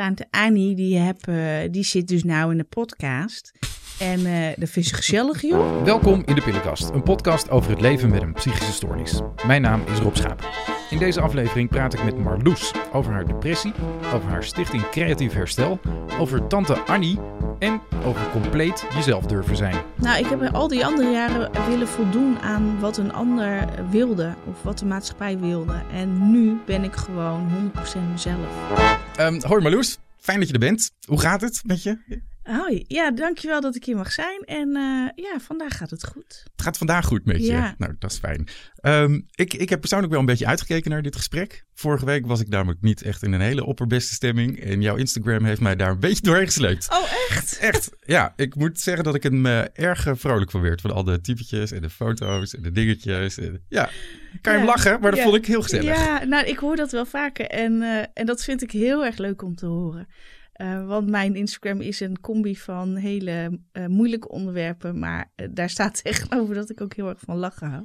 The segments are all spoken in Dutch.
tante Annie, die, uh, die zit dus nou in de podcast. En uh, dat vind ze gezellig, joh. Welkom in de Pillenkast, een podcast over het leven met een psychische stoornis. Mijn naam is Rob Schaap. In deze aflevering praat ik met Marloes over haar depressie, over haar stichting Creatief Herstel, over tante Annie en over compleet jezelf durven zijn. Nou, ik heb al die andere jaren willen voldoen aan wat een ander wilde of wat de maatschappij wilde. En nu ben ik gewoon 100% mezelf. Um, hoi Marloes, fijn dat je er bent. Hoe gaat het met je? Hoi, ja, dankjewel dat ik hier mag zijn. En uh, ja, vandaag gaat het goed. Het gaat vandaag goed met je. Ja. Nou, dat is fijn. Um, ik, ik heb persoonlijk wel een beetje uitgekeken naar dit gesprek. Vorige week was ik namelijk niet echt in een hele opperbeste stemming. En jouw Instagram heeft mij daar een beetje doorheen gesleept. Oh, echt? Echt, ja. Ik moet zeggen dat ik er uh, erg vrolijk van werd. Van al de typetjes en de foto's en de dingetjes. En, ja, kan je ja, hem lachen, maar dat vond ik heel gezellig. Ja, nou, ik hoor dat wel vaker. En, uh, en dat vind ik heel erg leuk om te horen. Uh, want mijn Instagram is een combi van hele uh, moeilijke onderwerpen. Maar uh, daar staat tegenover dat ik ook heel erg van lachen hou.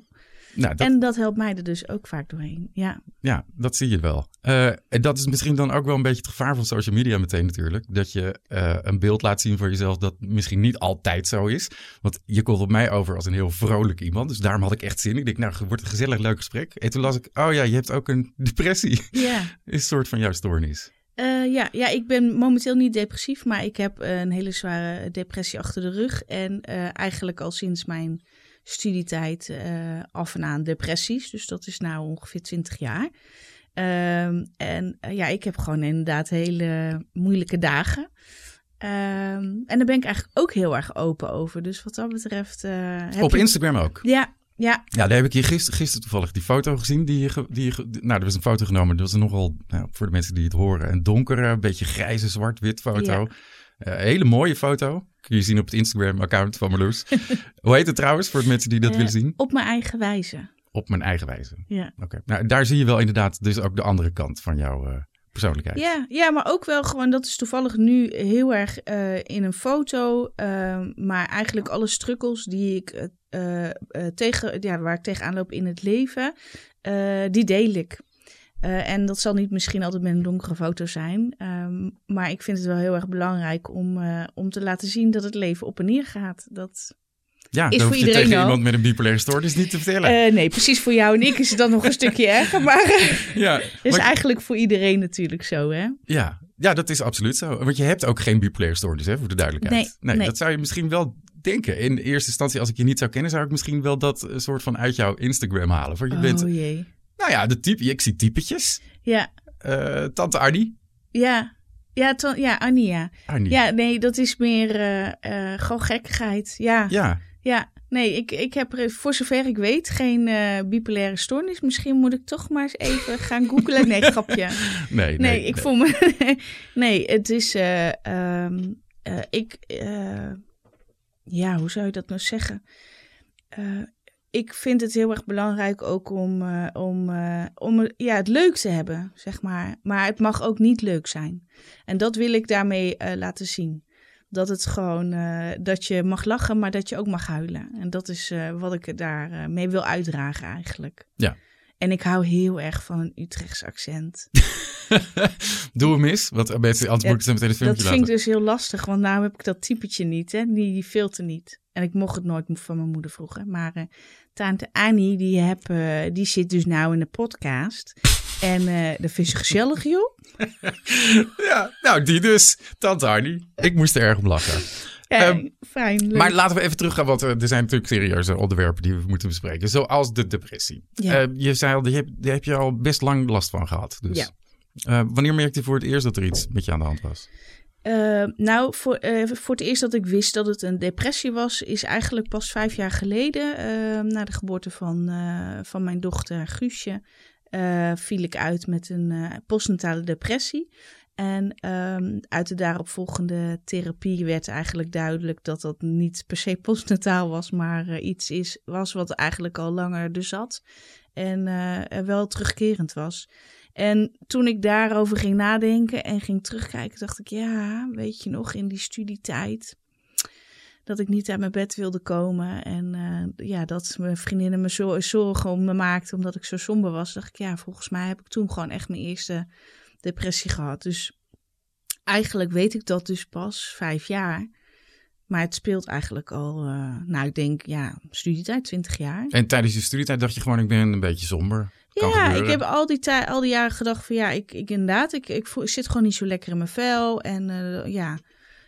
Nou, dat... En dat helpt mij er dus ook vaak doorheen. Ja, ja dat zie je wel. en dat is misschien dan ook wel een beetje het gevaar van social media meteen natuurlijk. Dat je een beeld laat zien voor jezelf dat misschien niet altijd zo is. Want je komt op mij over als een heel vrolijk iemand. Dus daarom had ik echt zin. Ik denk, nou, het wordt een gezellig leuk gesprek. En toen las ik, oh ja, je hebt ook een depressie. Ja. is een soort van jouw stoornis. Uh, ja, ja, ik ben momenteel niet depressief, maar ik heb een hele zware depressie achter de rug. En uh, eigenlijk al sinds mijn studietijd uh, af en aan depressies. Dus dat is nou ongeveer 20 jaar. Um, en ja, ik heb gewoon inderdaad hele moeilijke dagen. Um, en daar ben ik eigenlijk ook heel erg open over. Dus wat dat betreft. Op je... Instagram ook? Ja, ja. ja, daar heb ik hier gisteren, gisteren toevallig die foto gezien. Die, die, nou, er was een foto genomen. Dat was nogal, nou, voor de mensen die het horen, een donkere, een beetje grijze, zwart-wit foto. Ja. Uh, hele mooie foto. Kun je zien op het Instagram-account van Marloes. Hoe heet het trouwens, voor de mensen die dat uh, willen zien? Op mijn eigen wijze. Op mijn eigen wijze. Ja. Oké. Okay. Nou, daar zie je wel inderdaad dus ook de andere kant van jouw uh, persoonlijkheid. Ja, ja, maar ook wel gewoon, dat is toevallig nu heel erg in een foto. maar eigenlijk alle strukkels die ik uh, uh, tegen, ja, waar ik tegenaan loop in het leven, die deel ik. en dat zal niet misschien altijd met een donkere foto zijn. Um, maar ik vind het wel heel erg belangrijk om, om te laten zien dat het leven op en neer gaat. Dat ja, is dan voor hoef je iedereen tegen iemand met een bipolaire stoornis niet te vertellen. nee, precies voor jou en ik is het dan nog een stukje erger. Maar ja, dat is maar, eigenlijk voor iedereen natuurlijk zo, hè? Ja, ja, dat is absoluut zo. Want je hebt ook geen bipolaire stoornis, hè, voor de duidelijkheid. Nee, nee, nee. dat zou je misschien wel denken. In eerste instantie, als ik je niet zou kennen, zou ik misschien wel dat soort van uit jouw Instagram halen. Voor je oh bent, jee. nou ja, de type, ik zie typetjes. Ja. Uh, Tante Arnie. Ja. Ja, ja, Annie, ja. Arnie. Ja, nee, dat is meer uh, gewoon gekkigheid. Ja. Ja. Ja, nee, ik, ik heb er, voor zover ik weet geen uh, bipolaire stoornis. Misschien moet ik toch maar eens even gaan googlen. Nee, grapje. Nee, nee, nee, ik nee. voel me... nee, het is... Uh, um, uh, ik... ja, hoe zou je dat nou zeggen? ik vind het heel erg belangrijk ook om, om, om ja, het leuk te hebben, zeg maar. Maar het mag ook niet leuk zijn. En dat wil ik daarmee laten zien. Dat het gewoon, uh, dat je mag lachen, maar dat je ook mag huilen. En dat is uh, wat ik daar uh, mee wil uitdragen eigenlijk. Ja. En ik hou heel erg van een Utrechts accent. Doe hem eens, want mensen, anders moet ik meteen een filmpje Dat vind ik dus heel lastig, want nou heb ik dat typetje niet, hè? Die, die filter niet. En ik mocht het nooit van mijn moeder vroeger. Maar tante Annie, die, heb, die zit dus nou in de podcast. En uh, dat vind ze gezellig, joh. ja, nou die dus. Tante Arnie. Ik moest er erg om lachen. Ja, um, fijn. Leuk. Maar laten we even teruggaan, want er zijn natuurlijk serieuze onderwerpen die we moeten bespreken. Zoals de depressie. Ja. Uh, je zei al, die heb, die heb je al best lang last van gehad. Dus. Ja. Uh, wanneer merkte je voor het eerst dat er iets met je aan de hand was? Uh, nou, voor, voor het eerst dat ik wist dat het een depressie was, is eigenlijk pas vijf jaar geleden, na de geboorte van, van mijn dochter Guusje, viel ik uit met een postnatale depressie. En um, uit de daaropvolgende therapie werd eigenlijk duidelijk dat dat niet per se postnataal was, maar iets is, was wat eigenlijk al langer dus zat en wel terugkerend was. En toen ik daarover ging nadenken en ging terugkijken, dacht ik, ja, weet je nog, in die studietijd, dat ik niet uit mijn bed wilde komen. En uh, ja, dat mijn vriendinnen me zo zorgen om me maakten omdat ik zo somber was. Dacht ik, ja, volgens mij heb ik toen gewoon echt mijn eerste depressie gehad. Dus eigenlijk weet ik dat dus pas vijf jaar. Maar het speelt eigenlijk al, uh, nou ik denk, ja, studietijd, 20 jaar. En tijdens je studietijd dacht je gewoon, ik ben een beetje somber. Kan ja, gebeuren. ik heb al die, tijd, al die jaren gedacht van ja, ik, ik inderdaad, ik, ik, voel, ik zit gewoon niet zo lekker in mijn vel. En uh, ja,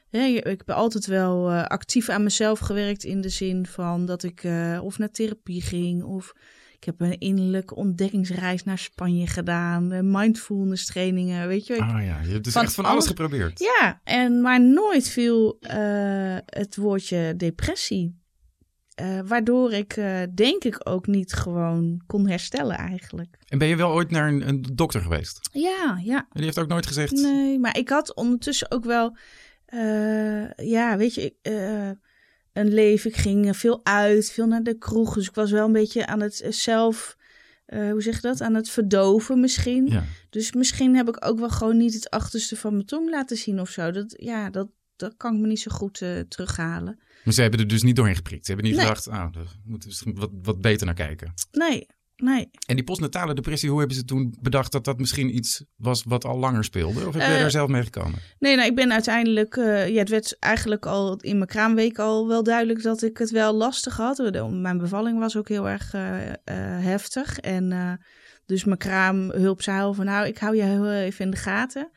ik heb altijd wel uh, actief aan mezelf gewerkt in de zin van dat ik uh, of naar therapie ging of ik heb een innerlijke ontdekkingsreis naar Spanje gedaan, mindfulness trainingen, weet je. Ik, ah ja, je hebt dus van echt van alles, alles geprobeerd. Ja, en maar nooit viel uh, het woordje depressie. Uh, waardoor ik uh, denk ik ook niet gewoon kon herstellen eigenlijk. En ben je wel ooit naar een, een dokter geweest? Ja, ja. En die heeft ook nooit gezegd? Nee, maar ik had ondertussen ook wel, ja, weet je, een leven. Ik ging veel uit, veel naar de kroeg. Dus ik was wel een beetje aan het zelf, uh, hoe zeg je dat, aan het verdoven misschien. Ja. Dus misschien heb ik ook wel gewoon niet het achterste van mijn tong laten zien of zo. Dat, ja, dat, dat kan ik me niet zo goed terughalen. Maar ze hebben er dus niet doorheen geprikt. Ze hebben niet nee. gedacht, ah, daar moeten we wat, wat beter naar kijken. Nee, nee. En die postnatale depressie, hoe hebben ze toen bedacht dat dat misschien iets was wat al langer speelde? Of heb je Uh, daar zelf mee gekomen? Nee, nou, ik ben uiteindelijk, uh, ja, het werd eigenlijk al in mijn kraamweek al wel duidelijk dat ik het wel lastig had. Mijn bevalling was ook heel erg uh, heftig. En dus mijn kraamhulp zei al van, nou, ik hou je heel even in de gaten.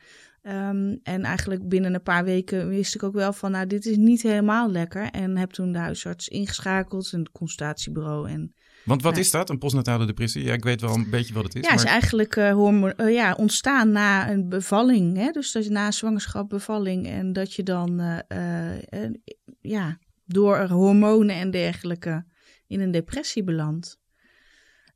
Um, en eigenlijk binnen een paar weken wist ik ook wel van, nou, dit is niet helemaal lekker. En heb toen de huisarts ingeschakeld, een consultatiebureau en... Want wat is dat, een postnatale depressie? Ja, ik weet wel een beetje wat het is. Ja, het maar... is eigenlijk uh, hormo- uh, ja, ontstaan na een bevalling. Hè? Dus dat je na zwangerschap, bevalling en dat je dan uh, ja, door hormonen en dergelijke in een depressie belandt.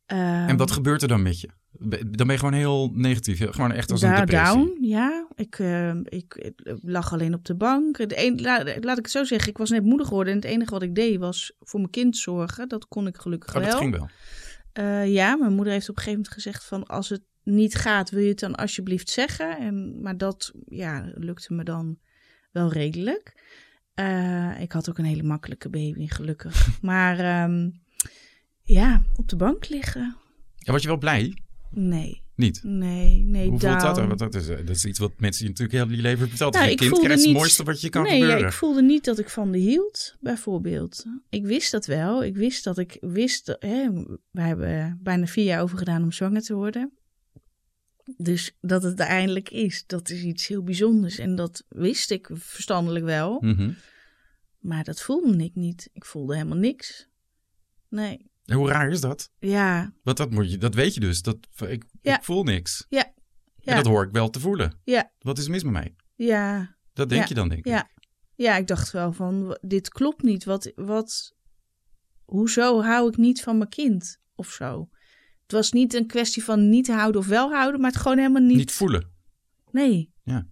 Um, en wat gebeurt er dan met je? Dan ben je gewoon heel negatief. Gewoon echt als daar een depressie. Down, ja. Ik, uh, ik, ik, lag alleen op de bank. Het een, laat, laat ik het zo zeggen. Ik was net moeder geworden. En het enige wat ik deed was voor mijn kind zorgen. Dat kon ik gelukkig oh, wel. dat ging wel. Uh, ja, mijn moeder heeft op een gegeven moment gezegd van... als het niet gaat, wil je het dan alsjeblieft zeggen. En, maar dat ja, lukte me dan wel redelijk. Uh, ik had ook een hele makkelijke baby, gelukkig. maar um, ja, op de bank liggen. Ja, was je wel blij? Nee. Niet? Nee, nee. Hoe voelt dat dan? Want dat is, dat is iets wat mensen natuurlijk heel je leven vertelt. Nou, je kind krijgt, niet... het mooiste wat je kan nee, gebeuren. Ja, ik voelde niet dat ik van de hield, bijvoorbeeld. Ik wist dat wel. Ik wist dat ik wist... Dat, hè, we hebben bijna vier jaar over gedaan om zwanger te worden. Dus dat het eindelijk is, dat is iets heel bijzonders. En dat wist ik verstandelijk wel. Mm -hmm. Maar dat voelde ik niet. Ik voelde helemaal niks. Nee. En hoe raar is dat? Ja. Want dat, moet je, dat weet je dus. Dat, ik, ja. ik voel niks. Ja. ja. En dat hoor ik wel te voelen. Ja. Wat is mis met mij? Ja. Dat denk ja. je dan, denk ik. Ja. Ja, ik dacht wel van, dit klopt niet. Wat, wat, hoezo hou ik niet van mijn kind? Of zo. Het was niet een kwestie van niet houden of wel houden, maar het gewoon helemaal niet... Niet voelen. Nee. Ja.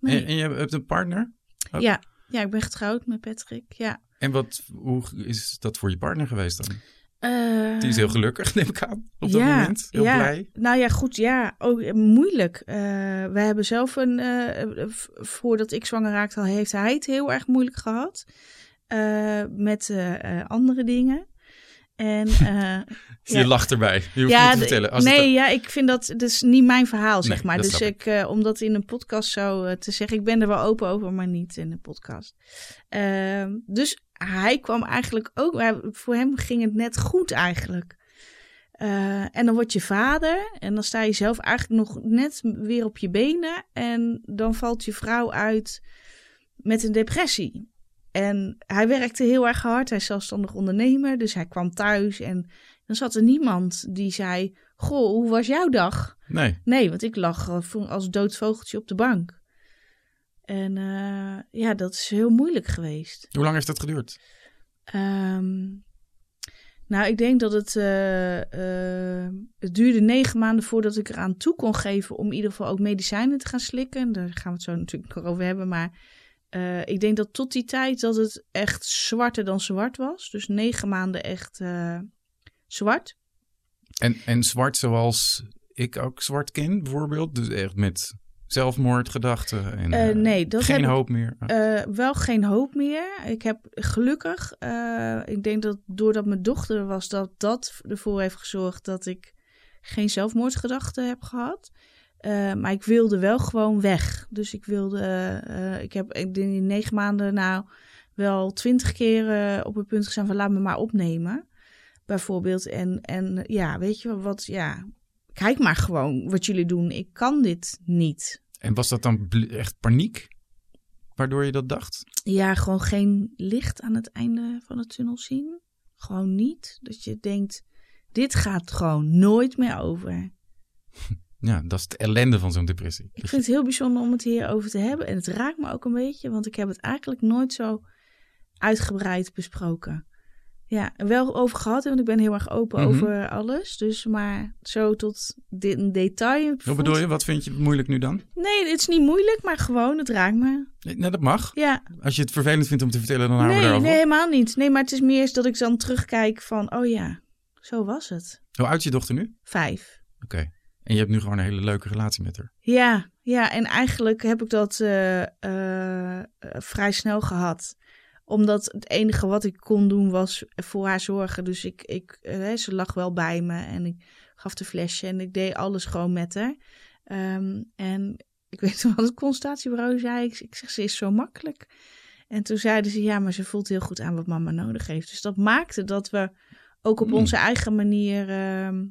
Nee. En, en je hebt een partner? Ook? Ja. Ja, ik ben getrouwd met Patrick, ja. En wat, hoe is dat voor je partner geweest dan? Uh, Die is heel gelukkig, neem ik aan, op dat ja, moment. Heel ja. blij. Nou ja, goed, ja. Ook moeilijk. Uh, we hebben zelf een... Uh, voordat ik zwanger raakte, al heeft hij het heel erg moeilijk gehad. Met andere dingen. En, je ja. lacht erbij. Je hoeft ja, niet te vertellen. Als nee, het... ja, ik vind dat... Is niet mijn verhaal, zeg nee, maar. Dus ik, ik, om dat in een podcast zo te zeggen... Ik ben er wel open over, maar niet in een podcast. dus hij kwam eigenlijk ook, voor hem ging het net goed eigenlijk. En dan word je vader en dan sta je zelf eigenlijk nog net weer op je benen. En dan valt je vrouw uit met een depressie. En hij werkte heel erg hard, hij is zelfstandig ondernemer. Dus hij kwam thuis en dan zat er niemand die zei... Goh, hoe was jouw dag? Nee. Nee, want ik lag als dood vogeltje op de bank. En uh, ja, dat is heel moeilijk geweest. Hoe lang heeft dat geduurd? Um, nou, ik denk dat het, uh, uh, het duurde negen maanden voordat ik eraan toe kon geven om in ieder geval ook medicijnen te gaan slikken. Daar gaan we het zo natuurlijk nog over hebben. Maar uh, ik denk dat tot die tijd dat het echt zwarter dan zwart was. Dus negen maanden echt zwart. En, en zwart zoals ik ook zwart ken bijvoorbeeld? Dus echt met zelfmoordgedachten en uh, nee, dat geen heb hoop meer? Wel geen hoop meer. Ik heb gelukkig, ik denk dat doordat mijn dochter was, dat dat ervoor heeft gezorgd dat ik geen zelfmoordgedachten heb gehad. Eh, maar ik wilde wel gewoon weg. Dus ik wilde, eh, ik heb in die negen maanden nou wel twintig keer eh, op het punt gestaan van laat me maar opnemen. Bijvoorbeeld. En, en ja, weet je wat, ja, kijk maar gewoon wat jullie doen. Ik kan dit niet. En was dat dan echt paniek? Waardoor je dat dacht? Ja, gewoon geen licht aan het einde van de tunnel zien. Gewoon niet. Dat je denkt, dit gaat gewoon nooit meer over. Ja, dat is het ellende van zo'n depressie. Ik vind het heel bijzonder om het hierover te hebben. En het raakt me ook een beetje, want ik heb het eigenlijk nooit zo uitgebreid besproken. Ja, wel over gehad, want ik ben heel erg open Mhm. over alles. Dus maar zo tot dit een detail. Wat bedoel je? Wat vind je moeilijk nu dan? Nee, het is niet moeilijk, maar gewoon, het raakt me. Nee, Nou, dat mag. Ja, Als je het vervelend vindt om te vertellen, dan houden we nee, daarover nee, op. helemaal niet. Nee, maar het is meer dat ik dan terugkijk van, oh ja, zo was het. Hoe oud is je dochter nu? Vijf. Oké. En je hebt nu gewoon een hele leuke relatie met haar. Ja, ja, en eigenlijk heb ik dat eh, eh, eh, vrij snel gehad. Omdat het enige wat ik kon doen was voor haar zorgen. Dus ik, ik, ze lag wel bij me en ik gaf de flesje en ik deed alles gewoon met haar. Ehm, en ik weet nog wat het consultatiebureau zei. Ik, ik zeg, ze is zo makkelijk. En toen zeiden ze, ja, maar ze voelt heel goed aan wat mama nodig heeft. Dus dat maakte dat we ook op Hmm. onze eigen manier... ehm,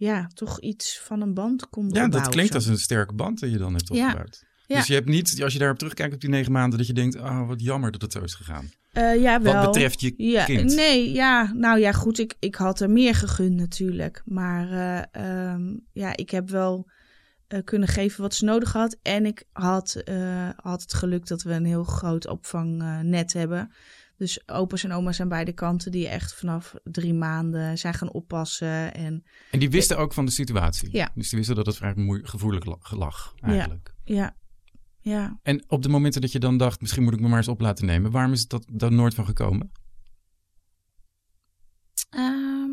ja, toch iets van een band konden Ja, dat klinkt als een sterke band die je dan hebt opgebouwd. Ja. Dus je hebt niet, als je daarop terugkijkt op die negen maanden, dat je denkt, ah, wat jammer dat het zo is gegaan. Eh, ja, wel. Wat betreft je ja, kind. Nee, ja, nou ja, goed. Ik, ik had er meer gegund natuurlijk. Maar eh, ehm, ja, ik heb wel eh, kunnen geven wat ze nodig had. En ik had, had het geluk dat we een heel groot opvangnet hebben. Dus opa's en oma's aan beide kanten die echt vanaf drie maanden zijn gaan oppassen. En En die wisten ook van de situatie. Ja. Dus die wisten dat het vrij gevoelig la- lag, eigenlijk. ja, ja. En op de momenten dat je dan dacht, misschien moet ik me maar eens op laten nemen. Waarom is dat dan nooit van gekomen? Ehm,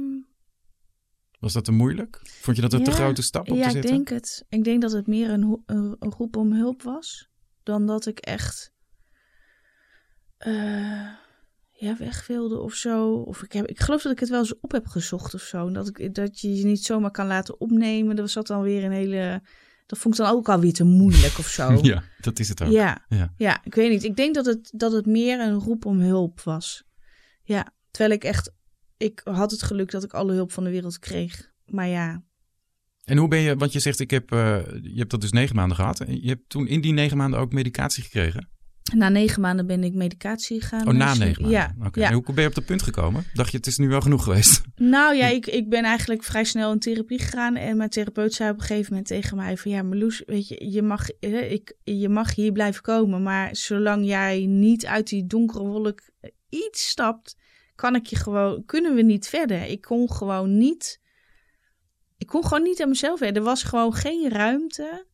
Was dat te moeilijk? Vond je dat een te Ja. grote stap om ja, te ik zetten? denk het. Ik denk dat het meer een, een roep om hulp was. Dan dat ik echt eh, ja, weg wilde of zo. Of ik, heb, ik geloof dat ik het wel eens op heb gezocht of zo. Dat, ik, dat je je niet zomaar kan laten opnemen. Dat zat dan weer een hele... Dat vond ik dan ook alweer te moeilijk of zo. Ja, dat is het ook. Ja. Ja. ja, ik weet niet. Ik denk dat het, dat het meer een roep om hulp was. Ja, terwijl ik echt... Ik had het geluk dat ik alle hulp van de wereld kreeg. Maar ja, En hoe ben je, want je zegt, ik heb, eh, je hebt dat dus negen maanden gehad. En je hebt toen in die negen maanden ook medicatie gekregen? Na negen maanden ben ik medicatie gaan. Oh, na negen maanden? Ja. En hoe ben je op dat punt gekomen? Dacht je, het is nu wel genoeg geweest? Nou ja, ik, ik ben eigenlijk vrij snel in therapie gegaan. En mijn therapeut zei op een gegeven moment tegen mij van... Ja, Marloes, weet je, je mag, eh, ik, je mag hier blijven komen. Maar zolang jij niet uit die donkere wolk iets stapt... Kan ik je gewoon, kunnen we niet verder. Ik kon gewoon niet... Ik kon gewoon niet aan mezelf verder. Er was gewoon geen ruimte...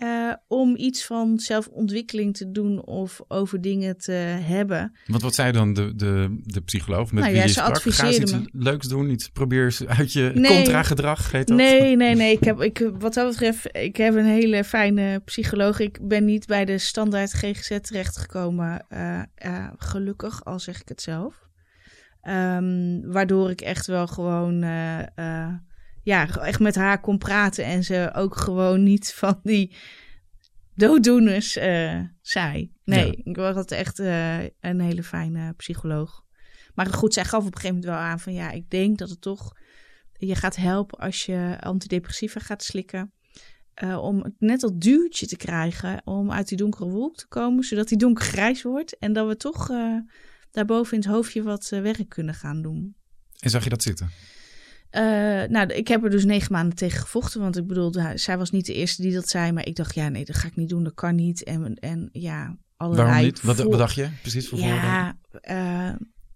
eh, om iets van zelfontwikkeling te doen of over dingen te hebben. Want wat zei dan de, de, de psycholoog met Nou wie ja, je ze sprak? Ga eens iets leuks doen, iets, probeer eens uit je Nee. contra-gedrag, heet dat? Nee, nee, nee. Ik heb, ik, wat dat betreft, ik heb een hele fijne psycholoog. Ik ben niet bij de standaard GGZ terechtgekomen. eh, gelukkig, al zeg ik het zelf. Ehm, waardoor ik echt wel gewoon, ja, echt met haar kon praten. En ze ook gewoon niet van die dooddoeners eh, zei. Nee, Ja. ik was echt eh, een hele fijne psycholoog. Maar goed, zij gaf op een gegeven moment wel aan van ja, ik denk dat het toch je gaat helpen als je antidepressiva gaat slikken. eh, om net dat duwtje te krijgen om uit die donkere wolk te komen, zodat die donkergrijs wordt. En dat we toch daarboven in het hoofdje wat werk kunnen gaan doen. En zag je dat zitten? Eh, nou, ik heb er dus negen maanden tegen gevochten. Want ik bedoel, zij was niet de eerste die dat zei. Maar ik dacht, ja, nee, dat ga ik niet doen. Dat kan niet. En, en ja, allerlei... Waarom niet? Wat, voor- wat dacht je precies voor ja, eh,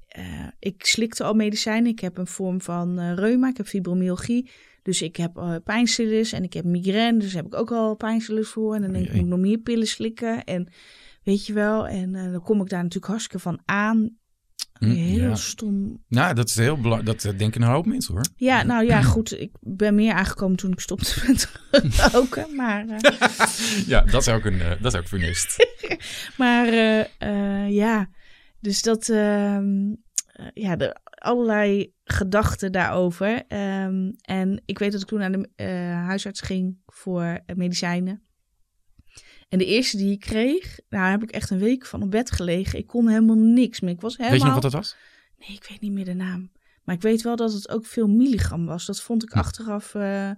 eh, ik slikte al medicijnen. Ik heb een vorm van reuma. Ik heb fibromyalgie. Dus ik heb pijnstillers en ik heb migraine. Dus daar heb ik ook al pijnstillers voor. En dan denk ik, moet ik nog meer pillen slikken. En weet je wel. En dan kom ik daar natuurlijk hartstikke van aan. Hm, Heel ja. stom. Nou, dat is heel belangrijk. Dat eh, denken een hoop mensen hoor. Ja, nou ja, goed. Ik ben meer aangekomen toen ik stopte met roken. Maar, eh, ja, dat is ook een, eh, dat is ook funest. Maar ja, dus dat. ehm, eh, ja, de, allerlei gedachten daarover. Ehm, en ik weet dat ik toen naar de huisarts ging voor medicijnen. En de eerste die ik kreeg, nou heb ik echt een week van op bed gelegen. Ik kon helemaal niks meer. Ik was helemaal... Weet je nog wat dat was? Nee, ik weet niet meer de naam. Maar ik weet wel dat het ook veel milligram was. Dat vond ik Hm. achteraf. eh,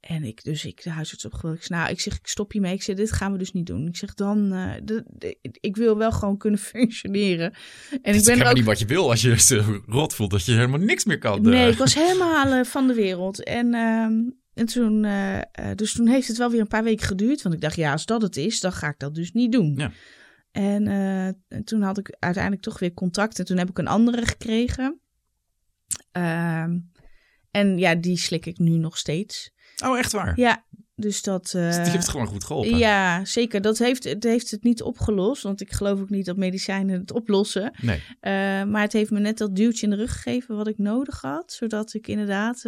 en ik, dus ik de huisarts opgebeld. Ik zei, nou, ik zeg, ik stop hiermee. Ik zeg, dit gaan we dus niet doen. Ik zeg, dan, eh, de- de- ik wil wel gewoon kunnen functioneren. En Het ik ben er ook niet wat je wil als je je rot voelt dat je helemaal niks meer kan. Nee, eh. ik was helemaal van de wereld. En, ehm, en toen, eh, eh, dus toen heeft het wel weer een paar weken geduurd. Want ik dacht, ja, als dat het is, dan ga ik dat dus niet doen. Ja. En, eh, en toen had ik uiteindelijk toch weer contact. En toen heb ik een andere gekregen. Ehm, en ja, die slik ik nu nog steeds. Oh, echt waar? Ja, dus dat... Dus die heeft gewoon goed geholpen. ja, zeker. Dat heeft, het heeft het niet opgelost. Want ik geloof ook niet dat medicijnen het oplossen. Nee. Maar het heeft me net dat duwtje in de rug gegeven wat ik nodig had. Zodat ik inderdaad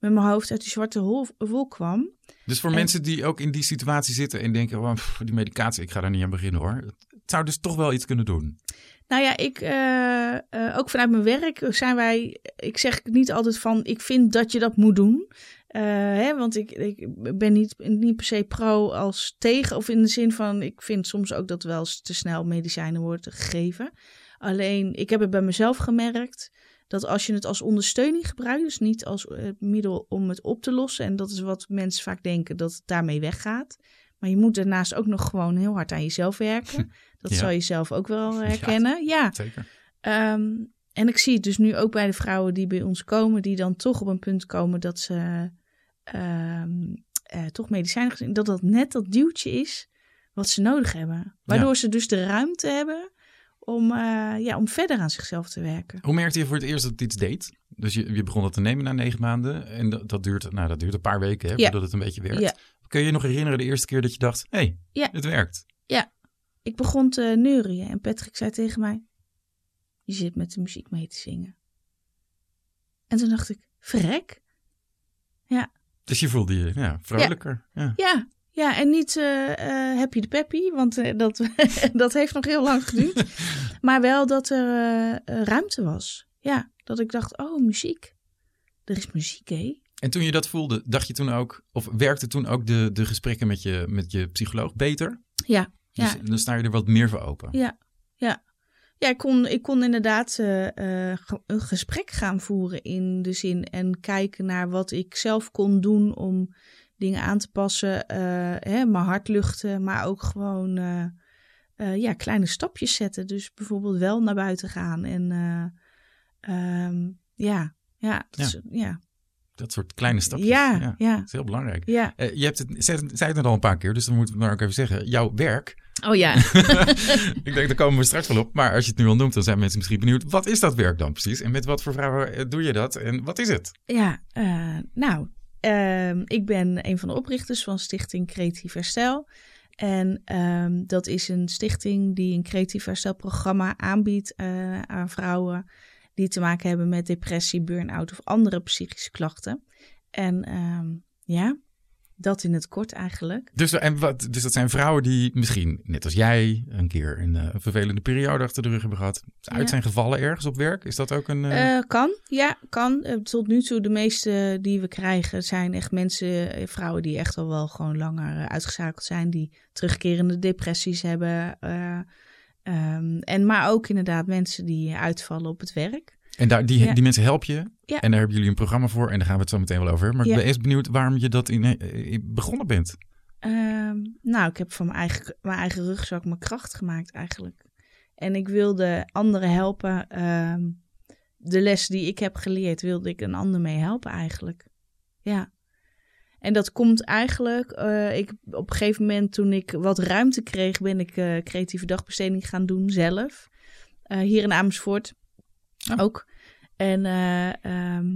met mijn hoofd uit die zwarte hol, wolk kwam. Dus voor En- mensen die ook in die situatie zitten en denken, oh, pff, die medicatie, ik ga daar niet aan beginnen hoor. Het zou dus toch wel iets kunnen doen. Nou ja, ik, eh, eh, ook vanuit mijn werk zijn wij, ik zeg niet altijd van, ik vind dat je dat moet doen. Eh, hè, want ik, ik ben niet, niet per se pro als tegen, of in de zin van, ik vind soms ook dat wel eens te snel medicijnen worden gegeven. Alleen, ik heb het bij mezelf gemerkt dat als je het als ondersteuning gebruikt, dus niet als eh, middel om het op te lossen, en dat is wat mensen vaak denken, dat het daarmee weggaat. Maar je moet daarnaast ook nog gewoon heel hard aan jezelf werken. Dat Ja. zal je zelf ook wel herkennen. Ja. Zeker. Ehm, en ik zie het dus nu ook bij de vrouwen die bij ons komen, die dan toch op een punt komen dat ze ehm, eh, toch medicijnen gezien, dat dat net dat duwtje is wat ze nodig hebben. Waardoor ze dus de ruimte hebben om, eh, ja, om verder aan zichzelf te werken. Hoe merkte je voor het eerst dat het iets deed? Dus je, je begon dat te nemen na negen maanden. En dat, dat, duurt, nou, dat duurt een paar weken, hè, Ja. voordat het een beetje werkt. Ja. Kun je je nog herinneren de eerste keer dat je dacht, hé, hey, Ja. het werkt? Ik begon te neurien en Patrick zei tegen mij, je zit met de muziek mee te zingen. En toen dacht ik, verrek, Dus je voelde je ja, vrolijker. Ja. Ja, ja en niet eh eh, happy de peppy, want eh, dat, dat heeft nog heel lang geduurd. maar wel dat er ruimte was. Ja, dat ik dacht, oh, muziek. Er is muziek, hé? En toen je dat voelde, dacht je toen ook, of werkte toen ook de, de gesprekken met je, met je psycholoog beter? Ja, Dus ja. dan sta je er wat meer voor open. Ja, ja. Ja, ik kon, ik kon inderdaad een gesprek gaan voeren in de zin en kijken naar wat ik zelf kon doen om dingen aan te passen. eh, hè, mijn hart luchten, maar ook gewoon eh, eh, ja, kleine stapjes zetten. Dus bijvoorbeeld wel naar buiten gaan en eh, ehm, ja, ja, dat is- ja. Dat soort kleine stapjes. Ja, Dat ja, is heel belangrijk. ja. Je hebt het, zei het- zei het net al een paar keer, dus dan moeten we maar ook even zeggen. Jouw werk, Oh ja. ik denk daar komen we straks wel op. Maar als je het nu al noemt, dan zijn mensen misschien benieuwd. Wat is dat werk dan precies? En met wat voor vrouwen doe je dat? En wat is het? Ja, eh, nou, ehm, ik ben een van de oprichters van Stichting Creatief Herstel. En ehm, dat is een stichting die een creatief herstelprogramma aanbiedt eh, aan vrouwen die te maken hebben met depressie, burn-out of andere psychische klachten. En ehm, ja, dat in het kort eigenlijk. Dus, en wat, dus dat zijn vrouwen die misschien, net als jij, een keer een, eh, vervelende periode achter de rug hebben gehad. Uit Ja. zijn gevallen ergens op werk. Is dat ook een... eh, Eh, kan, ja, kan. Tot nu toe, de meeste die we krijgen zijn echt mensen, vrouwen die echt al wel gewoon langer uitgeschakeld zijn, die terugkerende depressies hebben. eh, ehm, en maar ook inderdaad mensen die uitvallen op het werk. En daar, die, ja. die mensen help je. Ja. En daar hebben jullie een programma voor. En daar gaan we het zo meteen wel over. Maar Ja. ik ben eerst benieuwd waarom je dat in, eh, in- begonnen bent. Ehm, nou, ik heb van mijn eigen, mijn eigen rugzak mijn kracht gemaakt eigenlijk. En ik wilde anderen helpen. ehm, de les die ik heb geleerd, wilde ik een ander mee helpen eigenlijk. Ja. En dat komt eigenlijk, eh, ik, op een gegeven moment toen ik wat ruimte kreeg, ben ik eh, creatieve dagbesteding gaan doen zelf. Eh, hier in Amersfoort Oh. ook. En eh, ehm,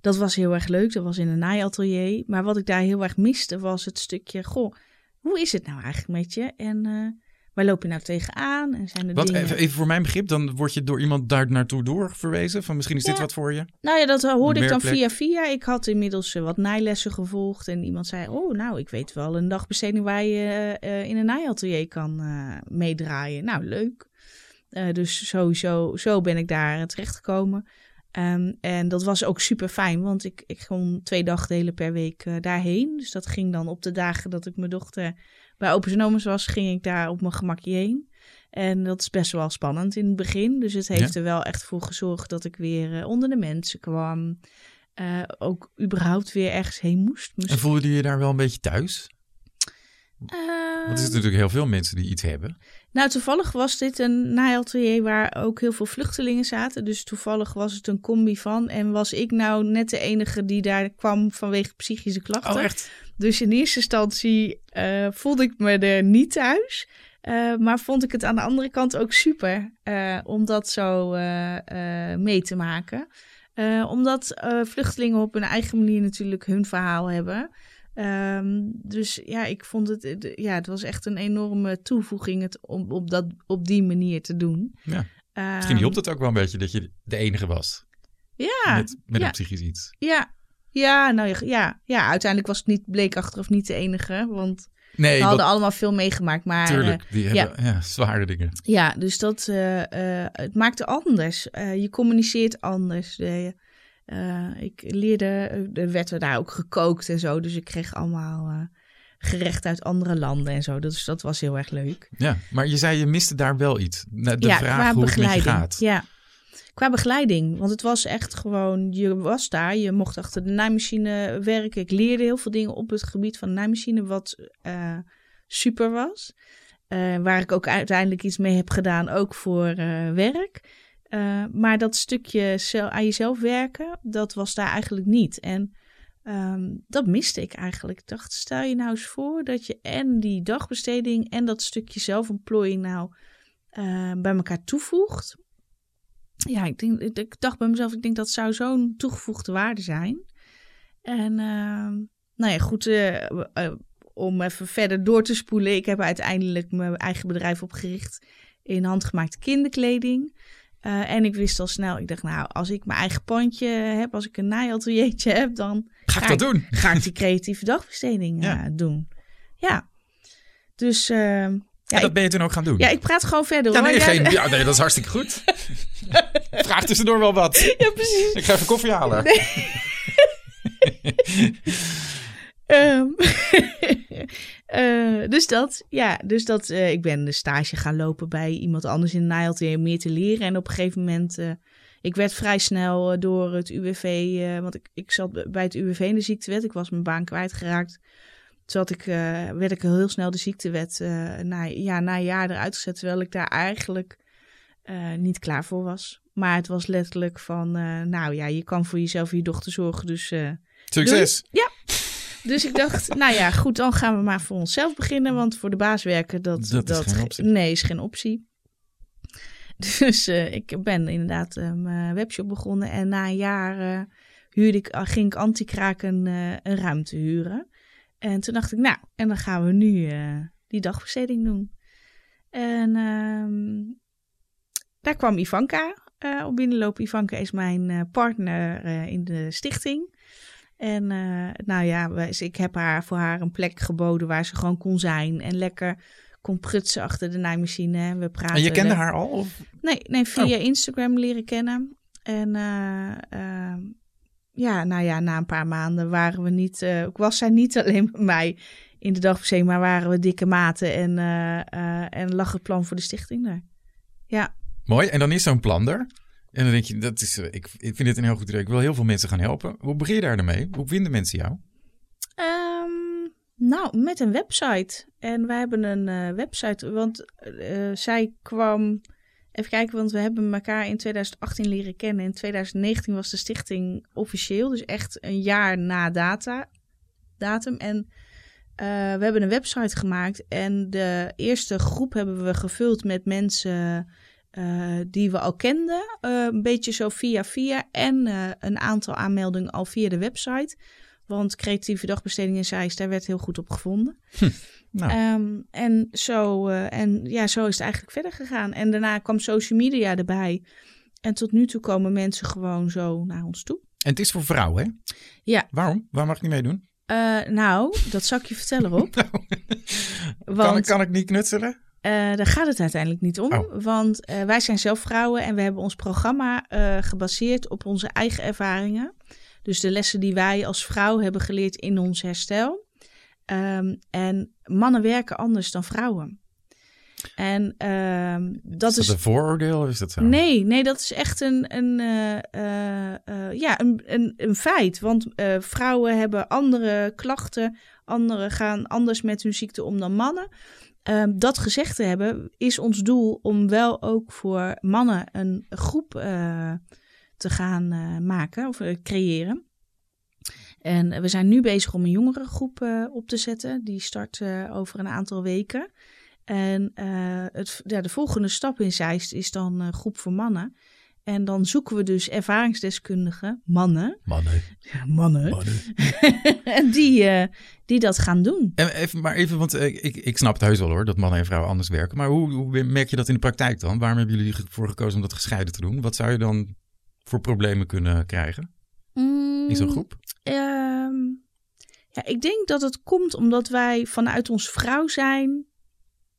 dat was heel erg leuk. Dat was in een naaiatelier. Maar wat ik daar heel erg miste was het stukje, goh, hoe is het nou eigenlijk met je? En eh, waar loop je nou tegenaan? En zijn er Wat, dingen... even, voor mijn begrip, dan word je door iemand daar naartoe doorverwezen. Van misschien is dit wat voor je. Nou ja, dat hoorde ik dan via via. Ik had inmiddels eh, wat naailessen gevolgd. En iemand zei, oh nou, ik weet wel een dagbesteding waar je in een naaiatelier kan meedraaien. Nou, leuk. Dus sowieso zo ben ik daar terechtgekomen. Um, en dat was ook super fijn, want ik, ik ging twee dagdelen per week uh, daarheen. Dus dat ging dan op de dagen dat ik mijn dochter bij Genomen was, ging ik daar op mijn gemakje heen. En dat is best wel spannend in het begin. Dus het heeft er wel echt voor gezorgd dat ik weer uh, onder de mensen kwam. Uh, ook überhaupt weer ergens heen moest. En voelde je je daar wel een beetje thuis? Want er zitten natuurlijk heel veel mensen die iets hebben. Nou, toevallig was dit een naaiatelier waar ook heel veel vluchtelingen zaten. Dus toevallig was het een combi van. En was ik nou net de enige die daar kwam vanwege psychische klachten. Oh, echt? Dus in eerste instantie uh, voelde ik me er niet thuis. Uh, maar vond ik het aan de andere kant ook super uh, om dat zo mee te maken. omdat vluchtelingen op hun eigen manier natuurlijk hun verhaal hebben. Um, dus ja, ik vond het, ja, het was echt een enorme toevoeging het, om op, dat, op die manier te doen. Ja. Um, Misschien hielp het ook wel een beetje dat je de enige was. Ja. Met, met ja. een psychisch iets. Ja. Ja, nou ja, ja, uiteindelijk was het niet, bleek achteraf niet de enige, want nee, we hadden allemaal veel meegemaakt. Maar, tuurlijk, die uh, hebben ja. ja. zware dingen. Ja, dus dat, uh, uh, het maakte anders. je communiceert anders. Uh, ik leerde, er werd daar ook gekookt en zo. Dus ik kreeg allemaal uh, gerecht uit andere landen en zo. Dus dat was heel erg leuk. Ja, maar je zei je miste daar wel iets. De ja, vraag hoe het met je gaat. Ja, qua begeleiding. Want het was echt gewoon, je was daar, je mocht achter de naaimachine werken. Ik leerde heel veel dingen op het gebied van de naaimachine, wat uh, super was. waar ik ook uiteindelijk iets mee heb gedaan, ook voor werk. Uh, maar dat stukje aan jezelf werken, dat was daar eigenlijk niet. En um, dat miste ik eigenlijk. Ik dacht, stel je nou eens voor dat je en die dagbesteding en dat stukje zelfontplooiing nou uh, bij elkaar toevoegt. Ja, ik, denk, ik dacht bij mezelf, ik denk dat zou zo'n toegevoegde waarde zijn. En uh, nou ja, goed, uh, om even verder door te spoelen. Ik heb uiteindelijk mijn eigen bedrijf opgericht in handgemaakte kinderkleding. Uh, en ik wist al snel, ik dacht, nou, als ik mijn eigen pandje heb, als ik een naaiateliertje heb, dan ga ik dat doen. Ga ik die creatieve dagbesteding ja. uh, doen. Ja. Dus. Uh, ja, en dat ben je toen ook gaan doen? Ja, ik praat gewoon verder. Ja, nee, geen, ja, nee dat is hartstikke goed. Vraag tussendoor wel wat. Ja, precies. Ik ga even koffie halen. Nee. um, uh, dus dat, ja, dus dat, uh, ik ben de stage gaan lopen bij iemand anders in de naaiatelier om meer te leren. En op een gegeven moment, uh, ik werd vrij snel door het UWV, want ik, ik zat bij het UWV in de ziektewet. Ik was mijn baan kwijtgeraakt. Toen ik, werd ik heel snel de ziektewet na, ja, na een jaar eruit gezet, terwijl ik daar eigenlijk niet klaar voor was. Maar het was letterlijk van, nou ja, je kan voor jezelf en je dochter zorgen, dus... Succes! Doei. Ja, dus ik dacht, nou ja, goed, dan gaan we maar voor onszelf beginnen. Want voor de baas werken, dat, dat, dat is geen optie. Nee, is geen optie. Dus uh, ik ben inderdaad uh, mijn webshop begonnen. En na een jaar uh, huurde ik, ging ik Antikraak een, een ruimte huren. En toen dacht ik, nou, en dan gaan we nu die dagbesteding doen. En ehm, daar kwam Ivanka op binnenlopen. Ivanka is mijn partner in de stichting. En uh, nou ja, ik heb haar voor haar een plek geboden waar ze gewoon kon zijn. En lekker kon prutsen achter de naaimachine. We praten. En je kende haar al? Of? Nee, nee, via oh. Instagram leren kennen. En uh, uh, ja, nou ja, na een paar maanden waren we niet. Uh, was zij niet alleen bij mij in de dagbesteding, maar waren we dikke maten. En, en lag het plan voor de stichting daar. Ja. Mooi. En dan is zo'n plan er. En dan denk je, dat is, ik, ik vind dit een heel goed idee. Ik wil heel veel mensen gaan helpen. Hoe begin je daar mee? Hoe vinden mensen jou? Um, nou, met een website. En wij hebben een uh, website, want uh, zij kwam... Even kijken, want we hebben elkaar in 2018 leren kennen. In 2019 was de stichting officieel, dus echt een jaar na data, datum. En uh, we hebben een website gemaakt en de eerste groep hebben we gevuld met mensen uh, die we al kenden. Uh, een beetje zo via via. En uh, een aantal aanmeldingen al via de website. Want creatieve dagbesteding in Zeist, daar werd heel goed op gevonden. Hm. Nou. Um, en, zo, en ja, zo is het eigenlijk verder gegaan. En daarna kwam social media erbij. En tot nu toe komen mensen gewoon zo naar ons toe. En het is voor vrouwen, hè? Ja. Waarom? Waar mag ik niet meedoen? nou, dat zal ik je vertellen, Rob. Want... kan, kan ik niet knutselen? Uh, daar gaat het uiteindelijk niet om. Oh. Want uh, wij zijn zelf vrouwen en we hebben ons programma uh, gebaseerd op onze eigen ervaringen. Dus de lessen die wij als vrouw hebben geleerd in ons herstel. Um, en mannen werken anders dan vrouwen. En uh, dat is is. dat een vooroordeel? Is dat zo? Nee, nee, dat is echt een, een, ja, een, een, een feit. Want vrouwen hebben andere klachten. Anderen gaan anders met hun ziekte om dan mannen. Ehm, dat gezegd te hebben, is ons doel om wel ook voor mannen een groep te gaan maken of creëren. En we zijn nu bezig om een jongerengroep uh, op te zetten. Die start over een aantal weken. En het, ja, de volgende stap in Zeist is dan een groep voor mannen. En dan zoeken we dus ervaringsdeskundigen, mannen. Mannen. Ja, mannen. mannen. die, die dat gaan doen. En even, maar even, want ik, ik snap het heus wel hoor, dat mannen en vrouwen anders werken. Maar hoe, hoe merk je dat in de praktijk dan? Waarom hebben jullie ervoor gekozen om dat gescheiden te doen? Wat zou je dan voor problemen kunnen krijgen in zo'n groep? Um, ja, ik denk dat het komt omdat wij vanuit ons vrouw zijn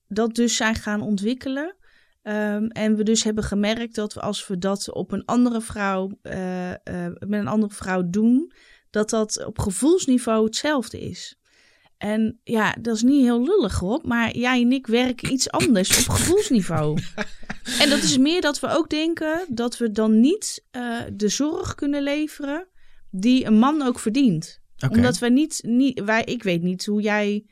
dat dus zijn gaan ontwikkelen. Um, en we dus hebben gemerkt dat als we dat op een andere vrouw, uh, uh, met een andere vrouw doen, dat dat op gevoelsniveau hetzelfde is. En ja, dat is niet heel lullig hoor, maar jij en ik werken iets anders op gevoelsniveau. en dat is meer dat we ook denken dat we dan niet uh, de zorg kunnen leveren die een man ook verdient. Okay. Omdat we niet, niet wij, ik weet niet hoe jij.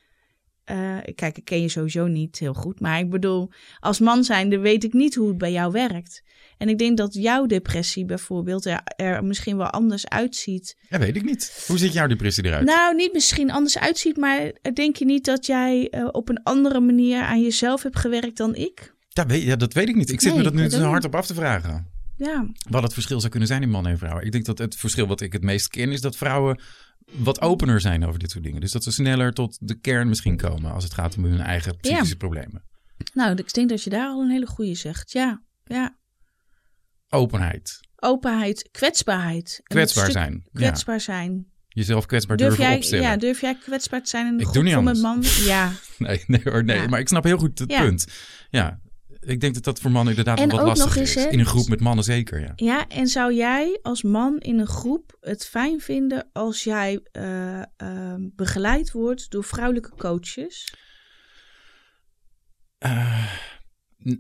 Uh, kijk, ik ken je sowieso niet heel goed. Maar ik bedoel, als man zijnde weet ik niet hoe het bij jou werkt. En ik denk dat jouw depressie bijvoorbeeld er, er misschien wel anders uitziet. Ja, weet ik niet. Hoe ziet jouw depressie eruit? Nou, niet misschien anders uitziet, maar denk je niet dat jij uh, op een andere manier aan jezelf hebt gewerkt dan ik? Ja, weet, ja dat weet ik niet. Ik zit Nee, me dat nu dat zo hard op af te vragen. Ja, Wat het verschil zou kunnen zijn in mannen en vrouwen. Ik denk dat het verschil wat ik het meest ken is dat vrouwen wat opener zijn over dit soort dingen. Dus dat ze sneller tot de kern misschien komen als het gaat om hun eigen psychische problemen. nou, ik denk dat je daar al een hele goede zegt. Ja, ja. Openheid, Openheid, kwetsbaarheid. Kwetsbaar zijn. Ja. Kwetsbaar zijn. Jezelf kwetsbaar Durf durven jij, opstellen. ja, durf jij kwetsbaar te zijn in een Ik groep doe niet met anders. mannen? Ja. Nee, nee hoor, nee. Ja. Maar ik snap heel goed het Ja. punt. Ja, ik denk dat dat voor mannen inderdaad En wat lastiger eens, is. hè, In een groep met mannen zeker, ja. Ja, en zou jij als man in een groep het fijn vinden als jij eh, eh, begeleid wordt door vrouwelijke coaches? Eh,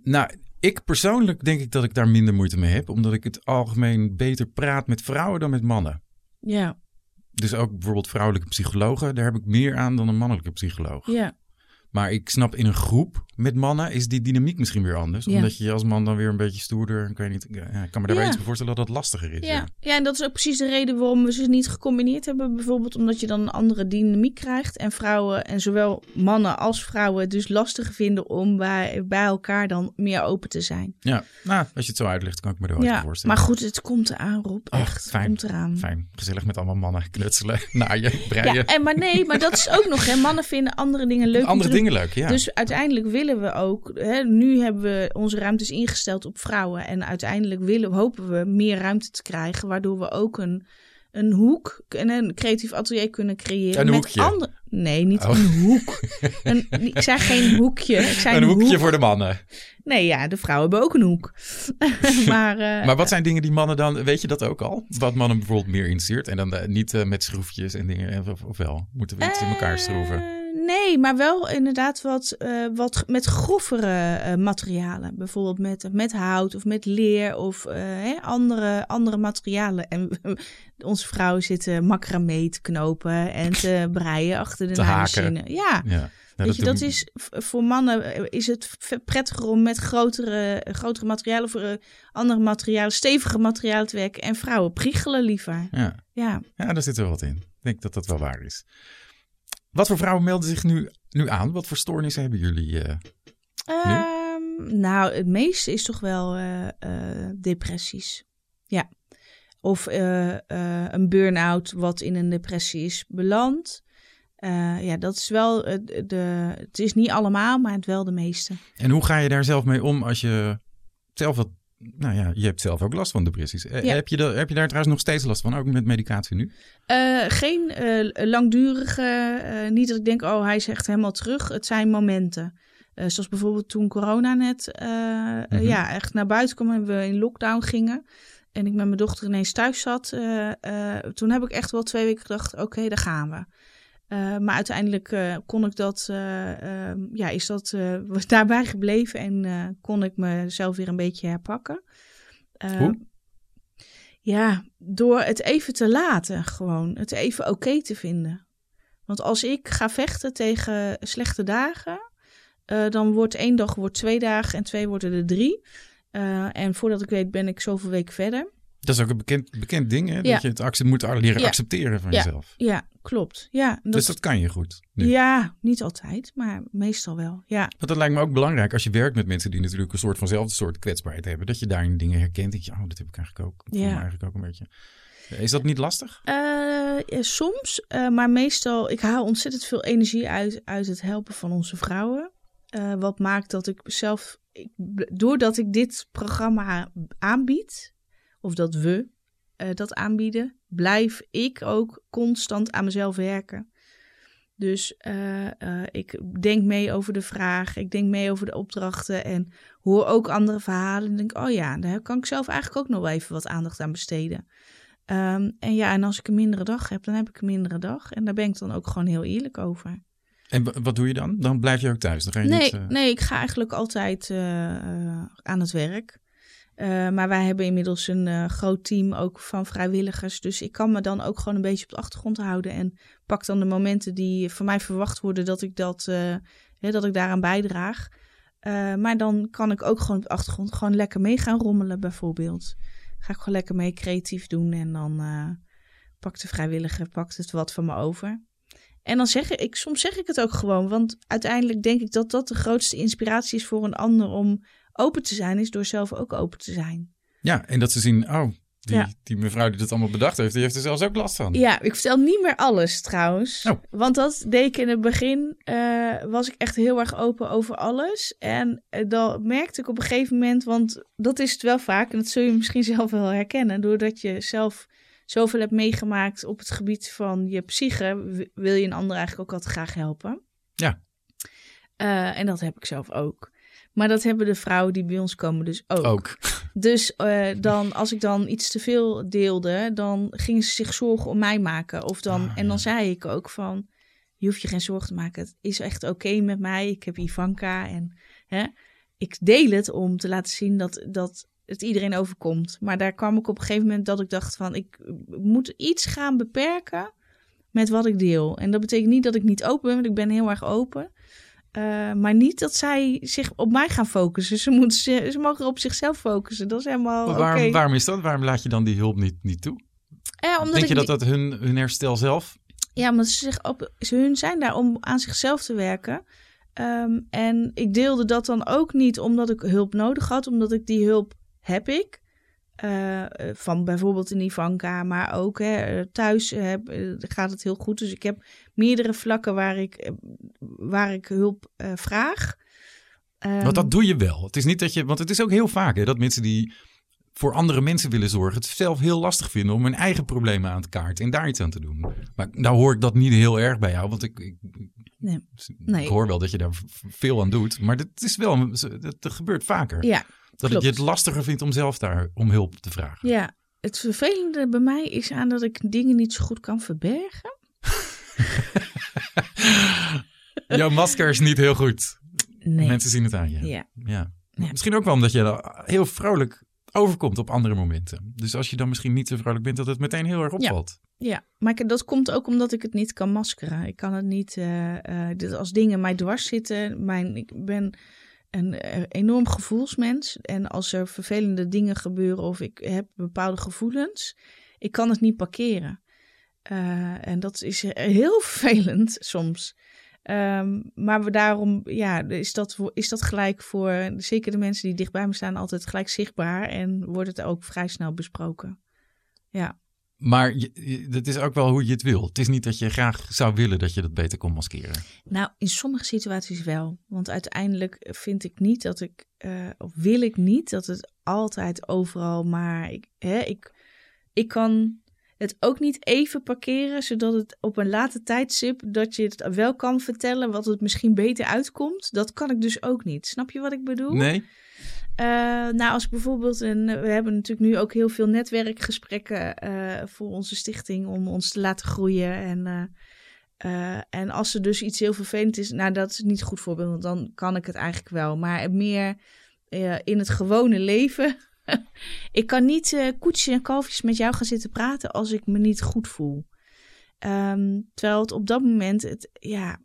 nou, ik persoonlijk denk ik dat ik daar minder moeite mee heb. Omdat ik het algemeen beter praat met vrouwen dan met mannen. Ja, Dus ook bijvoorbeeld vrouwelijke psychologen, daar heb ik meer aan dan een mannelijke psycholoog. ja. Maar ik snap in een groep met mannen is die dynamiek misschien weer anders. Ja. Omdat je als man dan weer een beetje stoerder, ik weet niet, ja, ik kan me daar Ja. iets bij voorstellen dat dat lastiger is. Ja. ja, en dat is ook precies de reden waarom we ze niet gecombineerd hebben. Bijvoorbeeld omdat je dan een andere dynamiek krijgt. En vrouwen, en zowel mannen als vrouwen, dus lastig vinden om bij, bij elkaar dan meer open te zijn. Ja, nou, als je het zo uitlegt, kan ik me er wel Ja, voorstellen. maar goed, het komt eraan, Rob. Oh, Echt, fijn. komt eraan. Fijn, gezellig met allemaal mannen knutselen, naaien, breien. Ja, en maar nee, maar dat is ook nog, hè. Mannen vinden andere dingen leuk. Andere dingen leuk, ja. Dus uiteindelijk willen we ook, hè, nu hebben we onze ruimtes ingesteld op vrouwen. En uiteindelijk willen, hopen we meer ruimte te krijgen, waardoor we ook een, een hoek en een creatief atelier kunnen creëren. Een met andere. Nee, niet Oh. een hoek. Een, ik zei geen hoekje. Ik zei een een, hoekje hoek. voor de mannen. Nee, ja, de vrouwen hebben ook een hoek. maar, eh, Maar wat zijn dingen die mannen dan, weet je dat ook al? Wat mannen bijvoorbeeld meer interesseert en dan eh, niet eh, met schroefjes en dingen, of, of wel? Moeten we iets in elkaar schroeven? Nee, maar wel inderdaad wat, eh, wat met groffere eh, materialen. Bijvoorbeeld met, met hout of met leer of eh, hè, andere, andere materialen. En onze vrouwen zitten macramee te knopen en te breien achter de naaimachine. Ja, Ja, nou, Weet je, doen- dat is voor mannen is het prettiger om met grotere, grotere materialen, voor andere materialen, stevige materialen te werken. En vrouwen priegelen liever. Ja. Ja. ja, daar zit er wat in. Ik denk dat dat wel waar is. Wat voor vrouwen melden zich nu, nu aan? Wat voor stoornissen hebben jullie? eh? Ehm, nou, het meeste is toch wel eh, eh, depressies. Ja. Of een burn-out wat in een depressie is beland. Ja, dat is wel de. Het is niet allemaal, maar het wel de meeste. En hoe ga je daar zelf mee om als je zelf wat... Nou ja, je hebt zelf ook last van depressies. Eh, Ja. Heb, je heb je daar trouwens nog steeds last van? Ook met medicatie nu? Eh, geen eh, langdurige, niet dat ik denk, oh, hij is echt helemaal terug. Het zijn momenten. zoals bijvoorbeeld toen corona net Mhm. ja, echt naar buiten kwam en we in lockdown gingen. En ik met mijn dochter ineens thuis zat. toen heb ik echt wel twee weken gedacht, oké, daar gaan we. Eh, maar uiteindelijk eh, kon ik dat, eh, ehm, ja, is dat was daarbij gebleven en kon ik mezelf weer een beetje herpakken. Hoe? Ja, door het even te laten, gewoon. Het even oké te vinden. Want als ik ga vechten tegen slechte dagen, dan wordt één dag wordt twee dagen en twee worden er drie. En voordat ik weet ben ik zoveel weken verder. Dat is ook een bekend, bekend ding, hè? Ja. Dat je het acce- moet leren Ja. accepteren van Ja. jezelf. Ja, klopt. Ja, dat, Dus dat kan je goed. nu. ja, niet altijd, maar meestal wel. Ja, Want dat lijkt me ook belangrijk als je werkt met mensen die natuurlijk een soort vanzelfde soort kwetsbaarheid hebben. Dat je daarin dingen herkent. Dat je, oh, dat heb ik eigenlijk ook. Ik Ja. eigenlijk ook een beetje. Is dat niet lastig? Eh, soms, eh, maar meestal, ik haal ontzettend veel energie uit, uit het helpen van onze vrouwen. Eh, wat maakt dat ik zelf, ik, doordat ik dit programma aanbied, of dat we eh, dat aanbieden, blijf ik ook constant aan mezelf werken. Dus eh, eh, ik denk mee over de vraag, ik denk mee over de opdrachten en hoor ook andere verhalen. En denk, oh ja, daar kan ik zelf eigenlijk ook nog wel even wat aandacht aan besteden. Ehm, en ja, en als ik een mindere dag heb, dan heb ik een mindere dag. En daar ben ik dan ook gewoon heel eerlijk over. En wa- wat doe je dan? Dan blijf je ook thuis. Dan ga je Nee, niet, nee, ik ga eigenlijk altijd aan het werk. Eh, maar wij hebben inmiddels een eh, groot team ook van vrijwilligers. Dus ik kan me dan ook gewoon een beetje op de achtergrond houden. En pak dan de momenten die van mij verwacht worden dat ik, dat, eh, dat ik daaraan bijdraag. Maar dan kan ik ook gewoon op de achtergrond gewoon lekker mee gaan rommelen bijvoorbeeld. Ga ik gewoon lekker mee creatief doen. En dan pakt de vrijwilliger pakt het wat van me over. En dan zeg ik, soms zeg ik het ook gewoon. Want uiteindelijk denk ik dat dat de grootste inspiratie is voor een ander om open te zijn, is door zelf ook open te zijn. Ja, en dat ze zien, oh, die, Ja. die mevrouw die dat allemaal bedacht heeft, die heeft er zelfs ook last van. Ja, ik vertel niet meer alles trouwens. Oh. Want dat deed ik in het begin, eh, was ik echt heel erg open over alles. En eh, dan merkte ik op een gegeven moment, want dat is het wel vaak, en dat zul je misschien zelf wel herkennen, doordat je zelf zoveel hebt meegemaakt op het gebied van je psyche, wil je een ander eigenlijk ook altijd graag helpen. Ja. Eh, en dat heb ik zelf ook. Maar dat hebben de vrouwen die bij ons komen dus ook. Ook. Dus eh, dan, als ik dan iets te veel deelde, dan gingen ze zich zorgen om mij maken. Of dan, Ah, en dan ja. zei ik ook van, je hoeft je geen zorgen te maken. Het is echt oké met mij. Ik heb Ivanka en hè, ik deel het om te laten zien dat, dat het iedereen overkomt. Maar daar kwam ik op een gegeven moment dat ik dacht van, ik moet iets gaan beperken met wat ik deel. En dat betekent niet dat ik niet open ben, want ik ben heel erg open. Eh, maar niet dat zij zich op mij gaan focussen. Ze, moeten, ze, ze mogen op zichzelf focussen. Dat is helemaal Maar waarom, waarom is dat? Waarom laat je dan die hulp niet, niet toe? Ja, omdat Denk ik je dat dat hun, hun herstel zelf... Ja, omdat ze zich op, ze, hun zijn daar om aan zichzelf te werken. Ehm, en ik deelde dat dan ook niet omdat ik hulp nodig had, omdat ik die hulp heb ik. Eh, eh, van bijvoorbeeld een Ivanka, maar ook hè, thuis heb, eh, gaat het heel goed. Dus ik heb meerdere vlakken waar ik, waar ik hulp vraag. Ehm, Want dat doe je wel. Het is niet dat je... Want het is ook heel vaak hè, dat mensen die voor andere mensen willen zorgen... het zelf heel lastig vinden om hun eigen problemen aan te kaarten... en daar iets aan te doen. Maar nou hoor ik dat niet heel erg bij jou. Want ik, ik, Nee. Nee. ik hoor wel dat je daar veel aan doet. Maar het is wel... Het gebeurt vaker. Ja, dat klopt. je het lastiger vindt om zelf daar om hulp te vragen. ja, het vervelende bij mij is aan dat ik dingen niet zo goed kan verbergen. Jouw masker is niet heel goed. Nee. Mensen zien het aan je. Ja. Ja. Ja. Misschien ook wel omdat je heel vrolijk overkomt op andere momenten. Dus als je dan misschien niet zo vrolijk bent, dat het meteen heel erg opvalt. Ja, maar ik- dat komt ook omdat ik het niet kan maskeren. Ik kan het niet, dit als dingen mij dwars zitten. Mijn, ik ben een eh, enorm gevoelsmens. En als er vervelende dingen gebeuren of ik heb bepaalde gevoelens, ik kan het niet parkeren. En dat is heel vervelend soms. Ehm, maar we daarom ja, is, dat, is dat gelijk voor zeker de mensen die dicht bij me staan altijd gelijk zichtbaar. En wordt het ook vrij snel besproken. Ja. Maar je, je- dat is ook wel hoe je het wil. Het is niet dat je graag zou willen dat je dat beter kon maskeren. Nou, in sommige situaties wel. Want uiteindelijk vind ik niet dat ik, eh, of wil ik niet dat het altijd overal maar. Ik, hè, ik, ik kan. Het ook niet even parkeren, zodat het op een later tijdstip dat je het wel kan vertellen wat het misschien beter uitkomt. Dat kan ik dus ook niet. Snap je wat ik bedoel? Nee? Uh, nou, als bijvoorbeeld, een, we hebben natuurlijk nu ook heel veel netwerkgesprekken uh, voor onze stichting om ons te laten groeien. En, uh, en als er dus iets heel vervelend is, nou dat is niet goed voorbeeld, want dan kan ik het eigenlijk wel. Maar meer in het gewone leven ik kan niet uh, en kalfjes met jou gaan zitten praten als ik me niet goed voel. Um, terwijl het op dat moment, het, ja...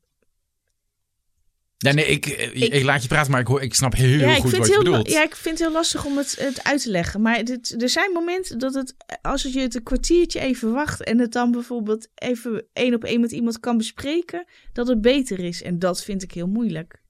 Ja, nee, ik, eh, ik, ik, laat je praten, maar ik, hoor, ik snap heel ja, goed wat je bedoelt. Ja, ik vind het heel lastig om het, het uit te leggen. Maar er zijn momenten dat het, als je het een kwartiertje even wacht... en het dan bijvoorbeeld even één op één met iemand kan bespreken... dat het beter is. En dat vind ik heel moeilijk.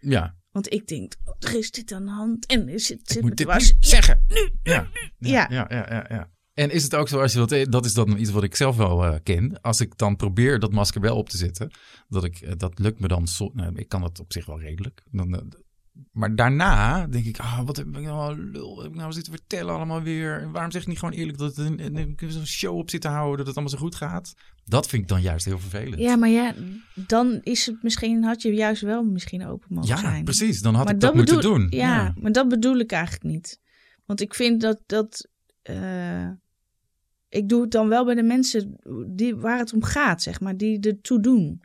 Ja, want ik denk, er is dit aan de hand. En is het, ik moet dit was, zeggen. Nu, ja. Ja, ja. Ja, ja, ja, En is het ook zo als je dat, dat is dan iets wat ik zelf wel uh, ken. Als ik dan probeer dat masker wel op te zetten, dat ik, uh, dat lukt me dan, so, nou, ik kan dat op zich wel redelijk. Dan, uh, maar daarna denk ik, ah, wat heb ik nou, lul, heb ik nou zitten vertellen allemaal weer? Waarom zeg ik niet gewoon eerlijk dat het een, een, show op zit te houden, dat het allemaal zo goed gaat? Dat vind ik dan juist heel vervelend. Ja, maar ja, dan is het misschien, had je juist wel misschien open mogen ja, zijn. Ja, precies. Dan had maar ik dat, dat moeten doen. Ja, ja, maar dat bedoel ik eigenlijk niet. Want ik vind dat, dat uh, ik doe het dan wel bij de mensen die, waar het om gaat, zeg maar, die ertoe doen.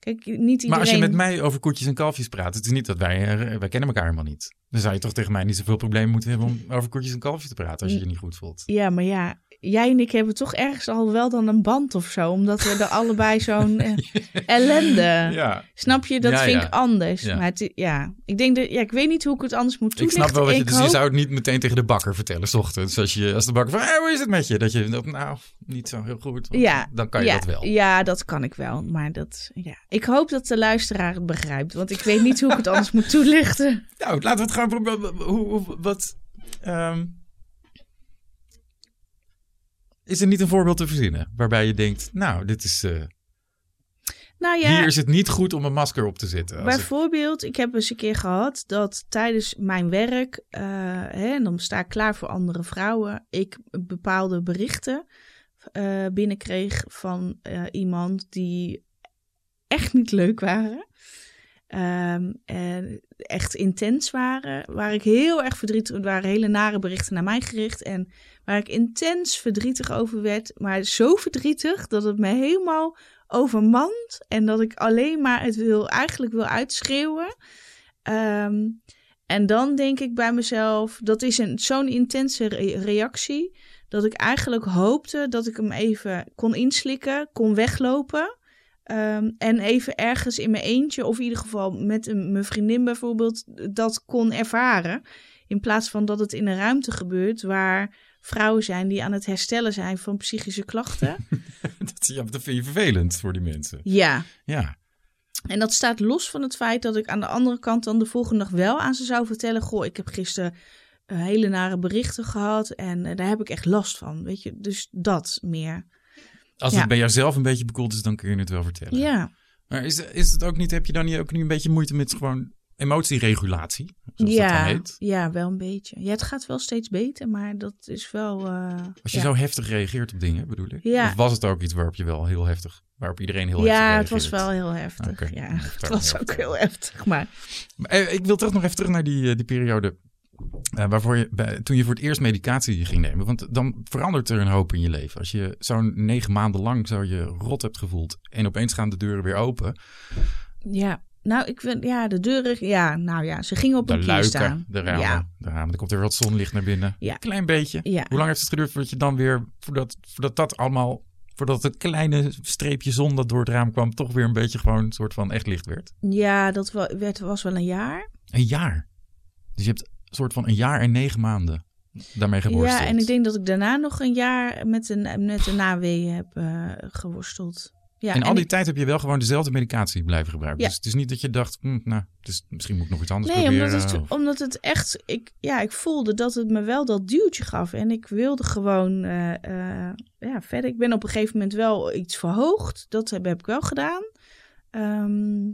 Kijk, niet iedereen... Maar als je met mij over koetjes en kalfjes praat, het is niet dat wij, eh, wij kennen elkaar helemaal niet. Dan zou je toch tegen mij niet zoveel problemen moeten hebben om over koetjes en kalfjes te praten als je je niet goed voelt. Ja, maar ja, jij en ik hebben toch ergens al wel dan een band of zo, omdat we er allebei zo'n eh, ellende. Ja. Snap je? Dat Ja, vind ja. ik anders. Ja. Maar het, ja, ik denk dat, ja, ik weet niet hoe ik het anders moet Ik toelichten. snap wel wat je, Ik dus je zou het niet meteen tegen de bakker vertellen, s ochtends. Als, je, als de bakker van, hey, hoe is het met je? Dat je, dat, nou, niet zo heel goed. Ja, Dan kan je ja, dat wel. Ja, dat kan ik wel. Maar dat, ja. Ik hoop dat de luisteraar het begrijpt, want ik weet niet hoe ik het anders moet toelichten. Nou, laten we het gewoon proberen. Hoe, hoe- wat, ehm, is er niet een voorbeeld te verzinnen waarbij je denkt, nou, dit is, eh, Nou ja, hier is het niet goed om een masker op te zetten. Ik- Bijvoorbeeld, ik heb eens een keer gehad dat tijdens mijn werk, eh, hè, en dan sta ik klaar voor andere vrouwen, ik bepaalde berichten eh, binnenkreeg van iemand die echt niet leuk waren. Ehm, en echt intens waren. Waar ik heel erg verdrietig... Waren hele nare berichten naar mij gericht. En waar ik intens verdrietig over werd. Maar zo verdrietig dat het me helemaal overmand. En dat ik alleen maar het wil, eigenlijk wil uitschreeuwen. Ehm, en dan denk ik bij mezelf... Dat is een, zo'n intense re- reactie... Dat ik eigenlijk hoopte dat ik hem even kon inslikken. Kon weglopen. Ehm, en even ergens in mijn eentje, of in ieder geval met een, mijn vriendin bijvoorbeeld, dat kon ervaren. In plaats van dat het in een ruimte gebeurt waar vrouwen zijn die aan het herstellen zijn van psychische klachten. dat, ja, dat vind je vervelend voor die mensen. ja, Ja, en dat staat los van het feit dat ik aan de andere kant dan de volgende dag wel aan ze zou vertellen: Goh, ik heb gisteren eh, hele nare berichten gehad en eh, daar heb ik echt last van. Weet je, dus dat meer. als Ja. het bij jouzelf een beetje bekoeld is, dan kun je het wel vertellen. Ja, Maar is, is het ook niet, heb je dan niet ook nu een beetje moeite met gewoon emotieregulatie? Zoals dat dan ja, heet? ja, wel een beetje. Ja, het gaat wel steeds beter, maar dat is wel. eh, Als je ja. zo heftig reageert op dingen, bedoel ik? Ja. Of was het ook iets waarop je wel heel heftig, waarop iedereen heel heftig Ja, het was wel heel heftig. Ja, het het was heel ook heel heftig. Maar Maar, eh, Ik wil terug nog even terug naar die, eh, die periode eh, waarvoor je, bij, toen je voor het eerst medicatie ging nemen. Want dan verandert er een hoop in je leven. Als je zo'n negen maanden lang zo je rot hebt gevoeld en opeens gaan de deuren weer open. ja, nou, ik vind, ja, de deuren, ja, nou ja, ze gingen op De een kier luiken, staan. de ramen, Ja, de ramen. Dan komt er wat zonlicht naar binnen. Ja. Klein beetje. Ja. Hoe lang heeft het geduurd voordat je dan weer, voordat, voordat dat allemaal, voordat het kleine streepje zon dat door het raam kwam, toch weer een beetje gewoon een soort van echt licht werd? ja dat werd, was wel een jaar. Een jaar. Dus je hebt een soort van een jaar en negen maanden daarmee geworsteld. Ja, en ik denk dat ik daarna nog een jaar met een, met een naweeën heb eh, geworsteld. Ja, en al die ik- tijd heb je wel gewoon dezelfde medicatie blijven gebruiken. Ja. Dus het is niet dat je dacht, hm, nou, het is, misschien moet ik nog iets anders Nee, proberen. omdat het, of- omdat het echt, ik, ja, ik voelde dat het me wel dat duwtje gaf. En ik wilde gewoon eh, eh, ja, verder. Ik ben op een gegeven moment wel iets verhoogd. Dat heb, heb ik wel gedaan. Ehm,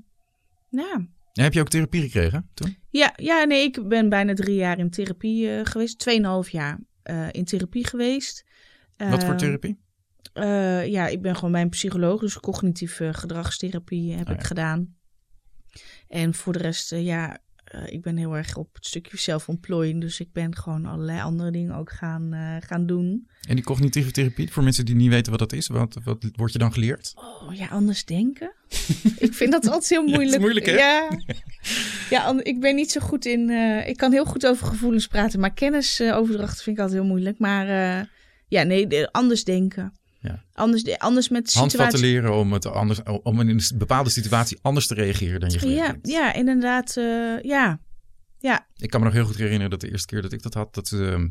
ja. En heb je ook therapie gekregen toen? Ja, ja, nee, ik ben bijna drie jaar in therapie eh, geweest. Tweeënhalf jaar in therapie geweest. Wat voor Ehm, therapie? Eh, ja, ik ben gewoon mijn psycholoog, dus cognitieve gedragstherapie heb Oh ik ja. gedaan. En voor de rest, eh, ja, eh, ik ben heel erg op het stukje zelfontplooiing. Dus ik ben gewoon allerlei andere dingen ook gaan, gaan doen. En die cognitieve therapie, voor mensen die niet weten wat dat is, wat, wat wordt je dan geleerd? Oh ja, anders denken. ik vind dat altijd heel Ja, het is moeilijk. moeilijk, hè? Ja, ja ik ben niet zo goed in. ik kan heel goed over gevoelens praten, maar kennis eh, overdrachten vind ik altijd heel moeilijk. Maar ja, nee, de- anders denken. Ja. Anders, de- anders met Handvatten situatie. leren om, het anders, om in een bepaalde situatie anders te reageren dan je gewend Ja, ja, inderdaad. eh, ja. ja. Ik kan me nog heel goed herinneren dat de eerste keer dat ik dat had, dat, ehm,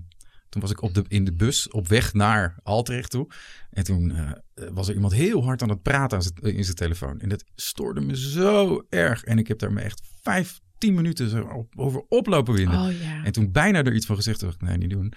toen was ik op de, in de bus op weg naar Altrecht toe. En toen eh, was er iemand heel hard aan het praten aan zijn- in zijn telefoon. En dat stoorde me zo erg. En ik heb daar me echt vijf, tien minuten over oplopen winden. Oh ja. En toen bijna er iets van gezegd, dacht ik, nee, niet doen.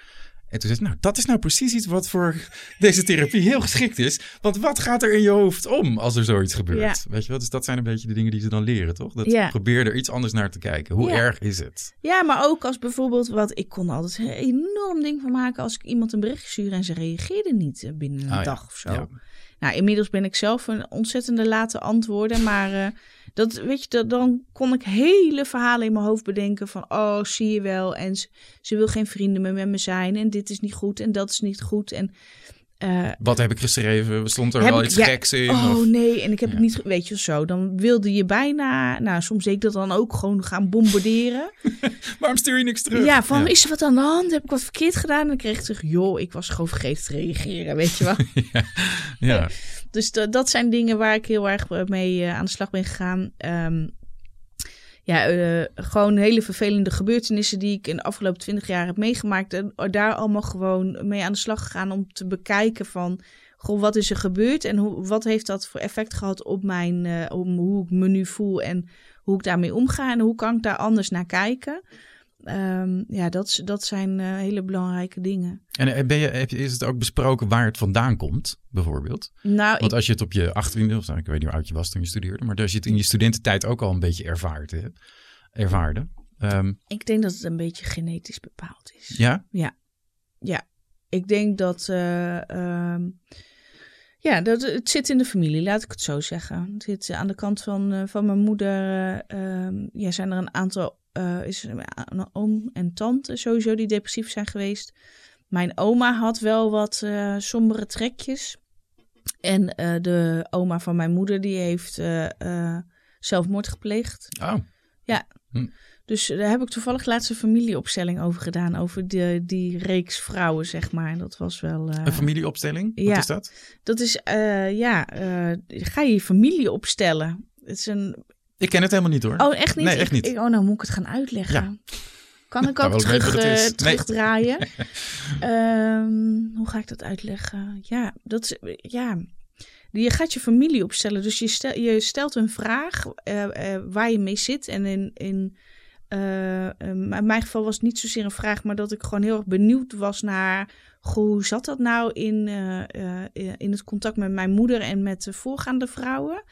En toen zei ze, nou, dat is nou precies iets wat voor deze therapie heel geschikt is. Want wat gaat er in je hoofd om als er zoiets gebeurt? Ja. Weet je wel? Dus dat zijn een beetje de dingen die ze dan leren, toch? Dat Ja. probeer er iets anders naar te kijken. Hoe Ja. erg is het? Ja, maar ook als bijvoorbeeld wat ik kon altijd een enorm ding van maken als ik iemand een bericht stuurde en ze reageerde niet eh, binnen een Ah, dag of zo. Nou, inmiddels ben ik zelf een ontzettende late antwoorden, maar eh, dat weet je, dan kon ik hele verhalen in mijn hoofd bedenken van, oh, zie je wel, en ze, ze wil geen vrienden meer met me zijn en dit is niet goed en dat is niet goed en eh, Wat heb ik geschreven? Stond er wel ik- iets ja. geks in? Oh of... nee, en ik heb Ja. het niet, weet je zo. Dan wilde je bijna, nou soms deed ik dat dan ook gewoon gaan bombarderen. Waarom stuur je niks terug? Ja, van is er wat aan de hand? Heb ik wat verkeerd gedaan? En dan kreeg ik terug, joh, ik was gewoon vergeten te reageren, weet je wel. ja. dus dat zijn dingen waar ik heel erg mee eh, aan de slag ben gegaan. Ehm, ja, eh, gewoon hele vervelende gebeurtenissen die ik in de afgelopen twintig jaar heb meegemaakt. En daar allemaal gewoon mee aan de slag gegaan om te bekijken van... Goh, wat is er gebeurd en hoe, wat heeft dat voor effect gehad op mijn, eh, om hoe ik me nu voel en hoe ik daarmee omga en hoe kan ik daar anders naar kijken. Ehm, ja, dat, dat zijn eh, hele belangrijke dingen. En eh, ben je, heb je, is het ook besproken waar het vandaan komt, bijvoorbeeld? Nou, Want als je het op je 18e, of nou, ik weet niet hoe oud je was toen je studeerde, maar als je het in je studententijd ook al een beetje ervaart, hè, ervaarde. Ehm, ik denk dat het een beetje genetisch bepaald is. ja? Ik denk dat. eh, ehm, ja, dat, het zit in de familie, laat ik het zo zeggen. Het zit aan de kant van, van mijn moeder. ja, zijn er een aantal. Eh, is er een oom en tante sowieso die depressief zijn geweest. Mijn oma had wel wat eh, sombere trekjes. En eh, de oma van mijn moeder, die heeft eh, eh, zelfmoord gepleegd. Oh, Dus daar heb ik toevallig laatst een familieopstelling over gedaan. Over de, die reeks vrouwen, zeg maar. En dat was wel. eh, een familieopstelling? Wat ja. is dat? Dat is, eh, ja, eh, ga je je familie opstellen. Het is een. Ik ken het helemaal niet hoor. Oh, echt niet? Nee, echt niet. Ik, oh, nou moet ik het gaan uitleggen. Ja. Kan ik Nou, ook terug, eh, Nee. terugdraaien? Ehm, hoe ga ik dat uitleggen? Ja, dat is, ja. Je gaat je familie opstellen. Dus je, stel, je stelt een vraag eh, eh, waar je mee zit. En in, in, in mijn geval was het niet zozeer een vraag, maar dat ik gewoon heel erg benieuwd was naar. Hoe zat dat nou in, in het contact met mijn moeder en met de voorgaande vrouwen?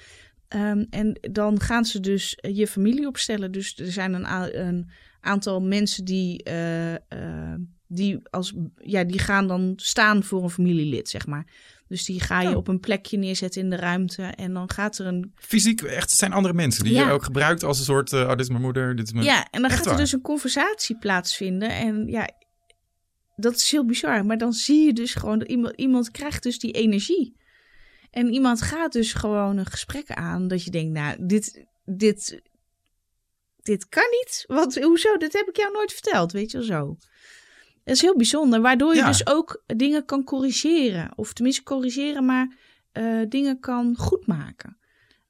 Ehm, en dan gaan ze dus je familie opstellen. Dus er zijn een, een aantal mensen die, eh, eh, die, als, ja, die gaan dan staan voor een familielid, zeg maar. Dus die ga je Oh. op een plekje neerzetten in de ruimte. En dan gaat er een. Fysiek, echt, het zijn andere mensen die Ja. je ook gebruikt als een soort, eh, oh, dit is mijn moeder, dit is mijn... Ja, en dan Echt gaat er waar? dus een conversatie plaatsvinden. En ja, dat is heel bizar. Maar dan zie je dus gewoon dat iemand, iemand krijgt dus die energie. En iemand gaat dus gewoon een gesprek aan. Dat je denkt, nou, dit, dit, dit kan niet. Want hoezo? Dat heb ik jou nooit verteld. Weet je wel zo. Dat is heel bijzonder. Waardoor je Ja. dus ook dingen kan corrigeren. Of tenminste corrigeren, maar eh, dingen kan goedmaken.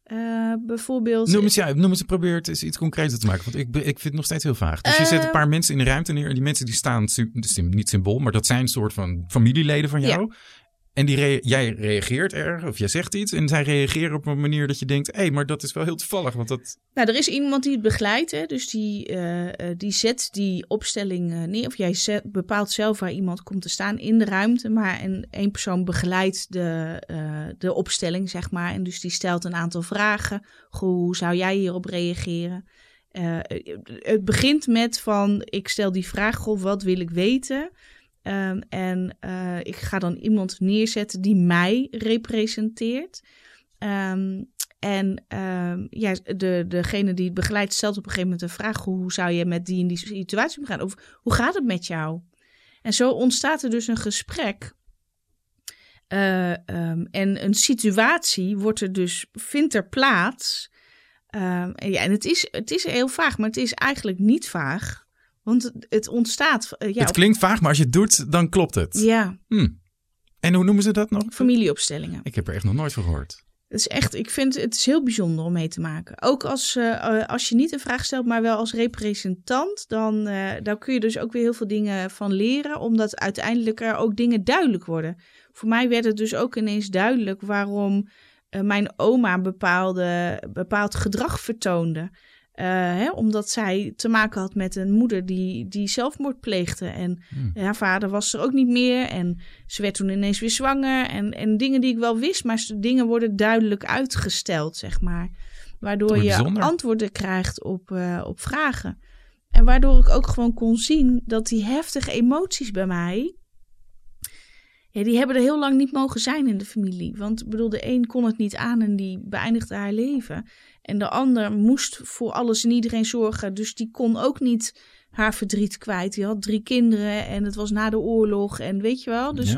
Eh bijvoorbeeld. Noem eens, ja, noem eens, probeer het eens iets concreter te maken. Want ik, ik vind het nog steeds heel vaag. Dus je zet een paar mensen in de ruimte neer. En die mensen die staan, niet symbool, maar dat zijn een soort van familieleden van jou. En die jij reageert erg, of jij zegt iets. En zij reageren op een manier dat je denkt, hé, hey, maar dat is wel heel toevallig. Want dat, Nou, er is iemand die het begeleidt. Hè? Dus die, eh, eh, die zet die opstelling eh, neer. Of jij bepaalt zelf waar iemand komt te staan in de ruimte. Maar een, één persoon begeleidt de, de opstelling, zeg maar. En dus die stelt een aantal vragen. Hoe zou jij hierop reageren? Het begint met van, ik stel die vraag, goh, wat wil ik weten? Ehm, en uh, ik ga dan iemand neerzetten die mij representeert. Um, en um, ja, de, degene die het begeleidt stelt op een gegeven moment een vraag: hoe zou je met die in die situatie omgaan? Of hoe gaat het met jou? En zo ontstaat er dus een gesprek. Um, en een situatie wordt er dus, vindt er plaats. En ja, en het is, het is heel vaag, maar het is eigenlijk niet vaag. Want het, ontstaat. Uh, ja, het klinkt vaag, maar als je het doet, dan klopt het. Ja. Hm. En hoe noemen ze dat nog? Familieopstellingen. Ik heb er echt nog nooit van gehoord. Het is echt, ik vind het is heel bijzonder om mee te maken. Ook als, uh, als je niet een vraag stelt, maar wel als representant, dan uh, daar kun je dus ook weer heel veel dingen van leren, omdat uiteindelijk er ook dingen duidelijk worden. Voor mij werd het dus ook ineens duidelijk waarom uh, mijn oma bepaalde, bepaald gedrag vertoonde. Uh, hè, omdat zij te maken had met een moeder die, die zelfmoord pleegde. En hmm. haar vader was er ook niet meer. En ze werd toen ineens weer zwanger. En, en dingen die ik wel wist, maar dingen worden duidelijk uitgesteld, zeg maar. Waardoor je antwoorden krijgt op, uh, op vragen. En waardoor ik ook gewoon kon zien dat die heftige emoties bij mij. Ja, die hebben er heel lang niet mogen zijn in de familie. Want ik bedoel, de een kon het niet aan en die beëindigde haar leven. En de ander moest voor alles en iedereen zorgen. Dus die kon ook niet haar verdriet kwijt. Die had drie kinderen en het was na de oorlog. En weet je wel. Dus,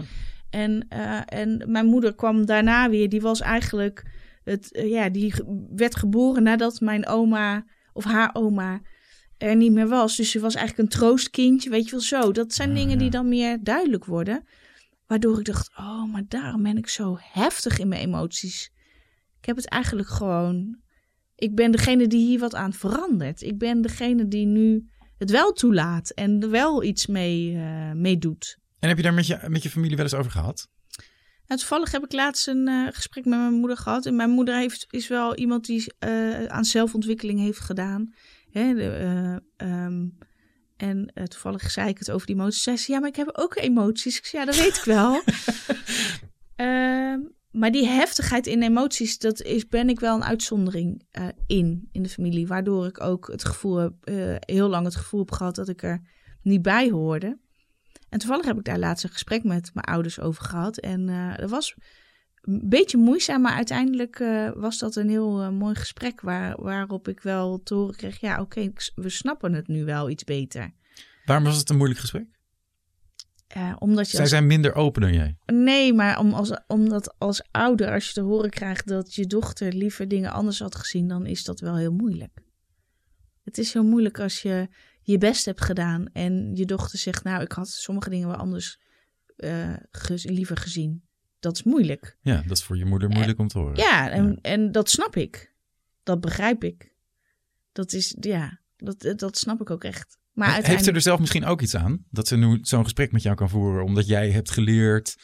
en, uh, en mijn moeder kwam daarna weer. Die was eigenlijk. Het, uh, ja, die werd geboren nadat mijn oma of haar oma er niet meer was. Dus ze was eigenlijk een troostkindje. Weet je wel zo. Dat zijn dingen ja. die dan meer duidelijk worden. Waardoor ik dacht: oh, maar daarom ben ik zo heftig in mijn emoties. Ik heb het eigenlijk gewoon ik ben degene die hier wat aan verandert. Ik ben degene die nu het wel toelaat en er wel iets mee, uh, mee doet. En heb je daar met je, met je familie wel eens over gehad? Nou, toevallig heb ik laatst een uh, gesprek met mijn moeder gehad. En mijn moeder heeft, is wel iemand die uh, aan zelfontwikkeling heeft gedaan. Hè, de, um, en toevallig zei ik het over die emoties. Zij zei, ja, maar ik heb ook emoties. Ik zei, ja, dat weet ik wel. Maar die heftigheid in emoties, dat is, ben ik wel een uitzondering uh, in, in de familie. Waardoor ik ook het gevoel heb, uh, heel lang het gevoel heb gehad dat ik er niet bij hoorde. En toevallig heb ik daar laatst een gesprek met mijn ouders over gehad. En uh, dat was een beetje moeizaam, maar uiteindelijk was dat een heel mooi gesprek. Waar, waarop ik wel te horen kreeg, ja oké, we snappen het nu wel iets beter. Waarom was het een moeilijk gesprek? Uh, omdat je Zij als... zijn minder open dan jij. Nee, maar om als, omdat als ouder, als je te horen krijgt dat je dochter liever dingen anders had gezien, dan is dat wel heel moeilijk. Het is heel moeilijk als je je best hebt gedaan en je dochter zegt, nou, ik had sommige dingen wel anders uh, ge liever gezien. Dat is moeilijk. Ja, dat is voor je moeder moeilijk en, om te horen. Ja en, ja. en dat snap ik. Dat begrijp ik. Dat is, ja, dat, dat snap ik ook echt. Maar uiteindelijk... Heeft ze er zelf misschien ook iets aan? Dat ze nu zo'n gesprek met jou kan voeren, omdat jij hebt geleerd.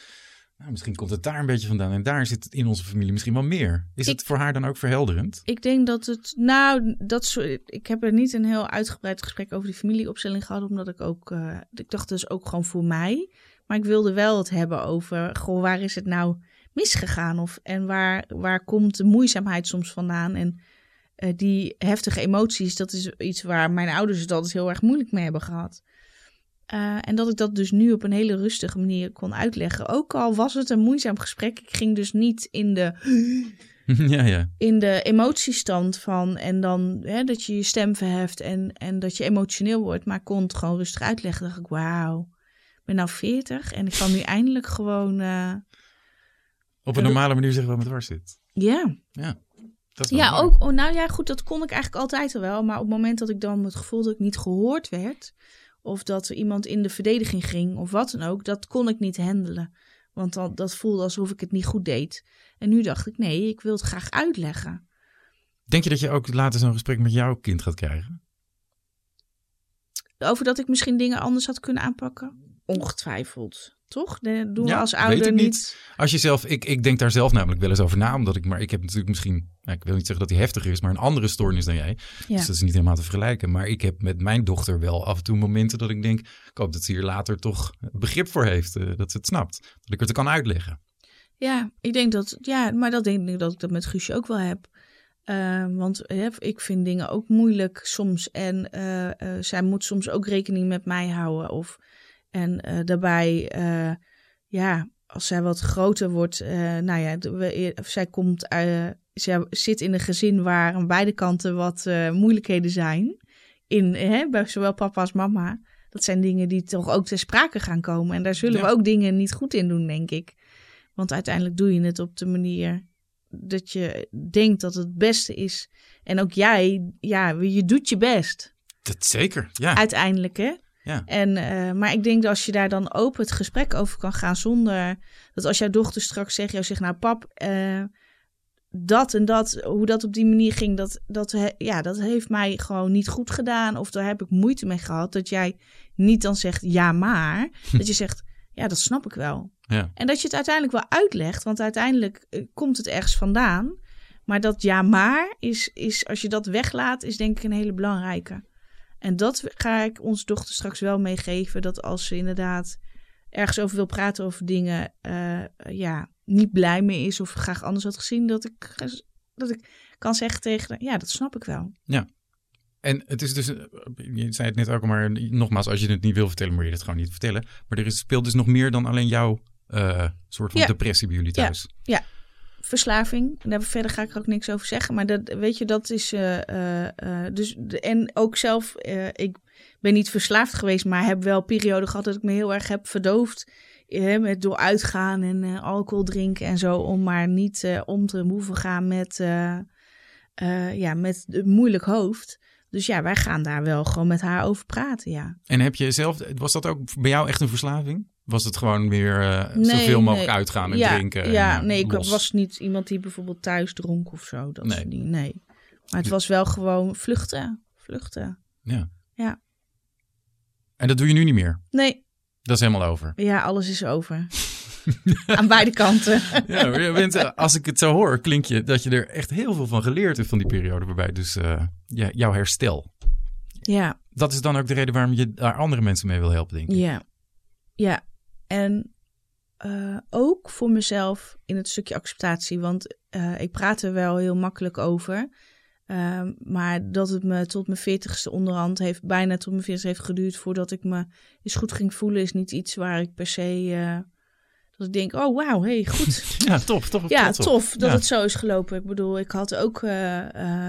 Nou, misschien komt het daar een beetje vandaan. En daar zit het in onze familie misschien wel meer. Is ik, het voor haar dan ook verhelderend? Ik denk dat het. Nou, dat soort, ik heb er niet een heel uitgebreid gesprek over die familieopstelling gehad. Omdat ik ook. Uh, ik dacht dus ook gewoon voor mij. Maar ik wilde wel het hebben over. Goh, waar is het nou misgegaan? Of, en waar, waar komt de moeizaamheid soms vandaan? En uh, die heftige emoties, dat is iets waar mijn ouders het altijd heel erg moeilijk mee hebben gehad. Uh, en dat ik dat dus nu op een hele rustige manier kon uitleggen. Ook al was het een moeizaam gesprek. Ik ging dus niet in de, ja, ja. In de emotiestand van. En dan hè, dat je je stem verheft en, en dat je emotioneel wordt. Maar ik kon het gewoon rustig uitleggen. dacht ik, wauw. Ik ben nou 40 en ik kan nu eindelijk gewoon. Uh, op een normale manier zeggen wat met dwars zit. Ja. Ja. Ja, mooi. ook. Oh, nou ja, goed, dat kon ik eigenlijk altijd al wel. Maar op het moment dat ik dan het gevoel dat ik niet gehoord werd. Of dat er iemand in de verdediging ging, of wat dan ook, dat kon ik niet handelen. Want dan, dat voelde alsof ik het niet goed deed. En nu dacht ik, nee, ik wil het graag uitleggen. Denk je dat je ook later zo'n gesprek met jouw kind gaat krijgen? Over dat ik misschien dingen anders had kunnen aanpakken? Ongetwijfeld. Toch? De, doen ja, we als ouder niet. niet. Als je zelf, ik, ik denk daar zelf namelijk wel eens over na, omdat ik, maar ik heb natuurlijk misschien, nou, ik wil niet zeggen dat hij heftiger is, maar een andere stoornis dan jij. Ja. Dus dat is niet helemaal te vergelijken. Maar ik heb met mijn dochter wel af en toe momenten dat ik denk, ik hoop dat ze hier later toch begrip voor heeft, uh, dat ze het snapt. Dat ik het kan uitleggen. Ja, ik denk dat, ja, maar dat denk ik dat ik dat met Guusje ook wel heb. Uh, want hè, ik vind dingen ook moeilijk soms. En uh, zij moet soms ook rekening met mij houden. Of En eh, daarbij, eh, ja, als zij wat groter wordt, eh, nou ja, we, zij komt, zij zit in een gezin waar aan beide kanten wat moeilijkheden zijn. In, hè, bij zowel papa als mama. Dat zijn dingen die toch ook ter sprake gaan komen. En daar zullen Ja. we ook dingen niet goed in doen, denk ik. Want uiteindelijk doe je het op de manier dat je denkt dat het beste is. En ook jij, ja, je doet je best. Dat zeker, ja. Uiteindelijk, hè? Ja. En, eh, maar ik denk dat als je daar dan open het gesprek over kan gaan zonder dat als jouw dochter straks zegt, jou zegt, nou pap, eh, dat en dat, hoe dat op die manier ging, dat, dat, he- ja, dat heeft mij gewoon niet goed gedaan. Of daar heb ik moeite mee gehad. Dat jij niet dan zegt, ja maar. dat je zegt, ja, dat snap ik wel. Ja. En dat je het uiteindelijk wel uitlegt, want uiteindelijk eh, komt het ergens vandaan. Maar dat ja maar, is, is, als je dat weglaat, is denk ik een hele belangrijke. En dat ga ik onze dochter straks wel meegeven. Dat als ze inderdaad ergens over wil praten over dingen, eh, ja, niet blij mee is of graag anders had gezien, dat ik, dat ik kan zeggen tegen haar, ja, dat snap ik wel. En het is dus, eh, je zei het net ook al, maar nogmaals, als je het niet wil vertellen, moet je het gewoon niet vertellen. Maar er is, speelt dus nog meer dan alleen jouw eh, soort van Ja. depressie bij jullie Ja. thuis. Verslaving. Daar verder ga ik er ook niks over zeggen. Maar dat, weet je, dat is. eh, eh, dus, en ook zelf, ik ben niet verslaafd geweest, maar heb wel perioden gehad dat ik me heel erg heb verdoofd. met door uitgaan en alcohol drinken en zo. Om maar niet om te hoeven gaan met, ja, met moeilijk hoofd. Dus ja, wij gaan daar wel gewoon met haar over praten, ja. En heb je zelf, was dat ook bij jou echt een verslaving? Was het gewoon weer Nee, zoveel mogelijk nee. uitgaan en ja, drinken? Ja, en, eh, nee, ik los? was niet iemand die bijvoorbeeld thuis dronk of zo. Dat Nee. dingen. Nee. Maar het was wel gewoon vluchten. Vluchten. Ja. Ja. En dat doe je nu niet meer? Nee, Dat is helemaal over. ja, alles is over. Aan beide kanten. Ja, maar je bent, als ik het zo hoor, klinkt je dat je er echt heel veel van geleerd hebt van die periode. Waarbij dus eh, ja, jouw herstel. Ja, Dat is dan ook de reden waarom je daar andere mensen mee wil helpen, denk ik. ja. Ja. En eh, ook voor mezelf in het stukje acceptatie. Want eh, ik praat er wel heel makkelijk over. Ehm, maar dat het me tot mijn veertigste onderhand heeft, bijna tot mijn veertigste heeft geduurd voordat ik me eens goed ging voelen, is niet iets waar ik per se, eh, dat ik denk, oh wauw, hey, goed. Ja, tof. tof Ja, tof dat Ja. het zo is gelopen. Ik bedoel, ik had ook,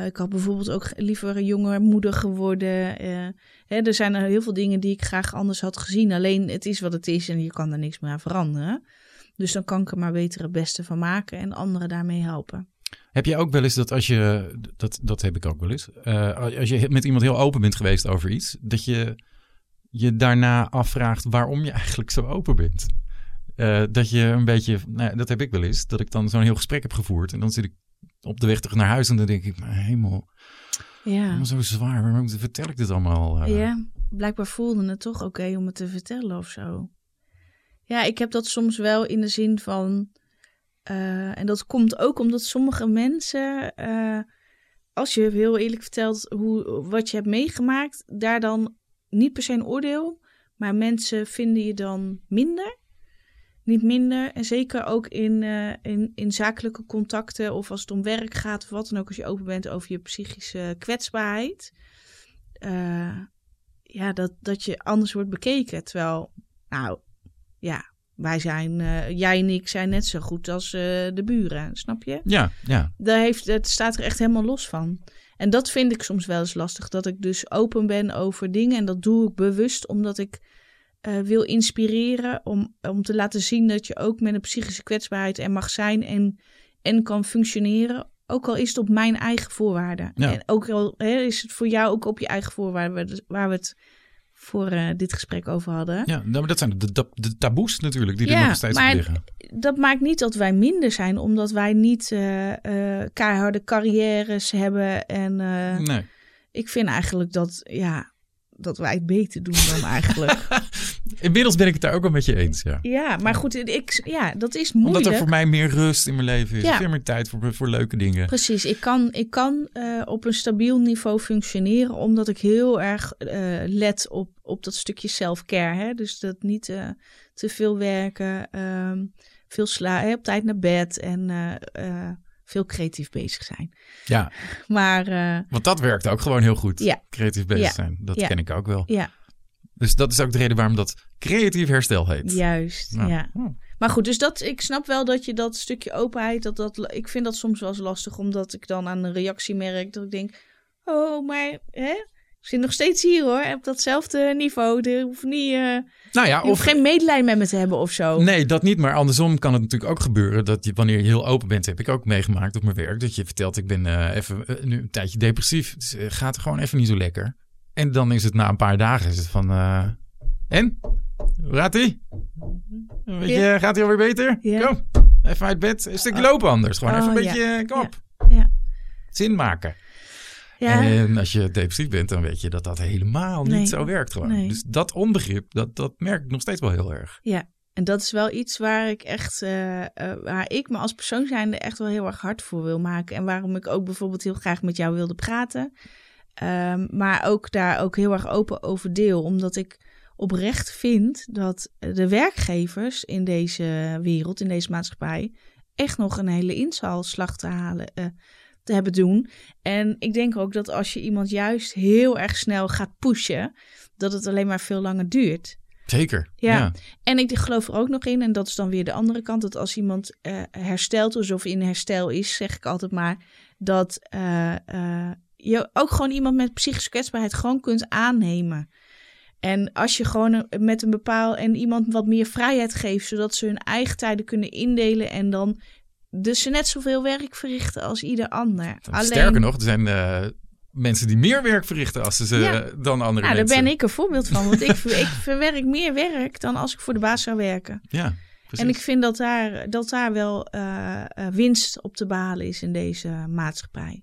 ik had bijvoorbeeld ook liever een jonger moeder geworden. Er zijn er heel veel dingen die ik graag anders had gezien. Alleen het is wat het is en je kan er niks meer aan veranderen. Dus dan kan ik er maar beter het beste van maken en anderen daarmee helpen. Heb je ook wel eens dat als je, dat, dat heb ik ook wel eens, eh, als je met iemand heel open bent geweest over iets, dat je je daarna afvraagt waarom je eigenlijk zo open bent? Eh, dat je een beetje, nou, dat heb ik wel eens, dat ik dan zo'n heel gesprek heb gevoerd en dan zit ik op de weg terug naar huis en dan denk ik, hemel, Ja, allemaal zo zwaar, waarom vertel ik dit allemaal? eh? ja blijkbaar voelde het toch oké om het te vertellen of zo. Ja, ik heb dat soms wel in de zin van. eh, en dat komt ook omdat sommige mensen, eh, als je heel eerlijk vertelt hoe, wat je hebt meegemaakt, daar dan niet per se een oordeel, maar mensen vinden je dan minder. Niet minder. En zeker ook in, eh, in, in zakelijke contacten of als het om werk gaat of wat dan ook, als je open bent over je psychische kwetsbaarheid. Eh, ja, dat, dat je anders wordt bekeken. Terwijl, nou, ja, wij zijn, eh, jij en ik zijn net zo goed als de buren, snap je? Ja, ja. Daar heeft, het staat er echt helemaal los van. En dat vind ik soms wel eens lastig. Dat ik dus open ben over dingen. En dat doe ik bewust omdat ik eh, wil inspireren. Om, om te laten zien dat je ook met een psychische kwetsbaarheid er mag zijn. En, en kan functioneren. Ook al is het op mijn eigen voorwaarden. Ja. En ook al hè, is het voor jou ook op je eigen voorwaarden. waar- we het voor eh, dit gesprek over hadden. ja nou, maar dat zijn de, de, de taboes natuurlijk die er Ja, nog steeds maar- liggen. dat maakt niet dat wij minder zijn, omdat wij niet eh, keiharde carrières hebben. En Nee. ik vind eigenlijk dat, ja, dat wij het beter doen dan eigenlijk. Inmiddels ben ik het daar ook wel met je eens, ja. ja, maar goed, ik, ja, dat is moeilijk. Omdat er voor mij meer rust in mijn leven is. Ja. Veel meer tijd voor, voor leuke dingen. Precies, ik kan, ik kan eh, op een stabiel niveau functioneren, omdat ik heel erg eh, let op, op dat stukje self-care. Hè? Dus dat niet eh, te veel werken, ehm, veel sla op tijd naar bed en veel creatief bezig zijn. Ja, Maar eh, want dat werkt ook gewoon heel goed. Ja. Creatief bezig Ja. zijn. Dat Ja. ken ik ook wel. ja, Dus dat is ook de reden waarom dat creatief herstel heet. Juist, Nou, ja. hm. Maar goed, dus dat, ik snap wel dat je dat stukje openheid, dat, dat, ik vind dat soms wel eens lastig, omdat ik dan aan een reactie merk dat ik denk, oh, maar hè, zit nog steeds hier hoor, op datzelfde niveau. Je hoeft, niet, eh, Nou ja, hoeft of geen medelijden met me te hebben of zo. Nee, dat niet. Maar andersom kan het natuurlijk ook gebeuren dat je, wanneer je heel open bent, heb ik ook meegemaakt op mijn werk, dat je vertelt, ik ben eh, even eh, nu een tijdje depressief. Eh, gaat gewoon even niet zo lekker. En dan is het na een paar dagen is het van, en? Hoe gaat ie? Weet je, Ja. gaat hij alweer beter? Ja. Kom, even uit bed. Een stukje lopen anders. Gewoon Oh, even een beetje, kom op. Ja. Zin maken. Ja, En als je depressief bent, dan weet je dat dat helemaal niet zo werkt gewoon. Nee. Dus dat onbegrip, dat, dat merk ik nog steeds wel heel erg. ja. En dat is wel iets waar ik echt, eh, eh, waar ik me als persoon zijnde echt wel heel erg hard voor wil maken. En waarom ik ook bijvoorbeeld heel graag met jou wilde praten. Ehm, maar ook daar ook heel erg open over deel. Omdat ik oprecht vind dat de werkgevers in deze wereld, in deze maatschappij, echt nog een hele inzaalslag te halen, eh, te hebben doen. En ik denk ook dat als je iemand juist heel erg snel gaat pushen, dat het alleen maar veel langer duurt. Zeker. Ja. ja. En ik geloof er ook nog in, en dat is dan weer de andere kant, dat als iemand eh, herstelt, alsof in herstel is, zeg ik altijd maar, dat eh, eh, je ook gewoon iemand met psychische kwetsbaarheid gewoon kunt aannemen. En als je gewoon met een bepaald en iemand wat meer vrijheid geeft, zodat ze hun eigen tijden kunnen indelen en dan dus ze net zoveel werk verrichten als ieder ander. Sterker nog, er zijn eh, mensen die meer werk verrichten als ze, Ja. dan andere nou, daar ben ik een voorbeeld van, want ik, ik verwerk meer werk dan als ik voor de baas zou werken. Ja, precies. En ik vind dat daar, dat daar wel eh, eh, winst op te behalen is in deze maatschappij.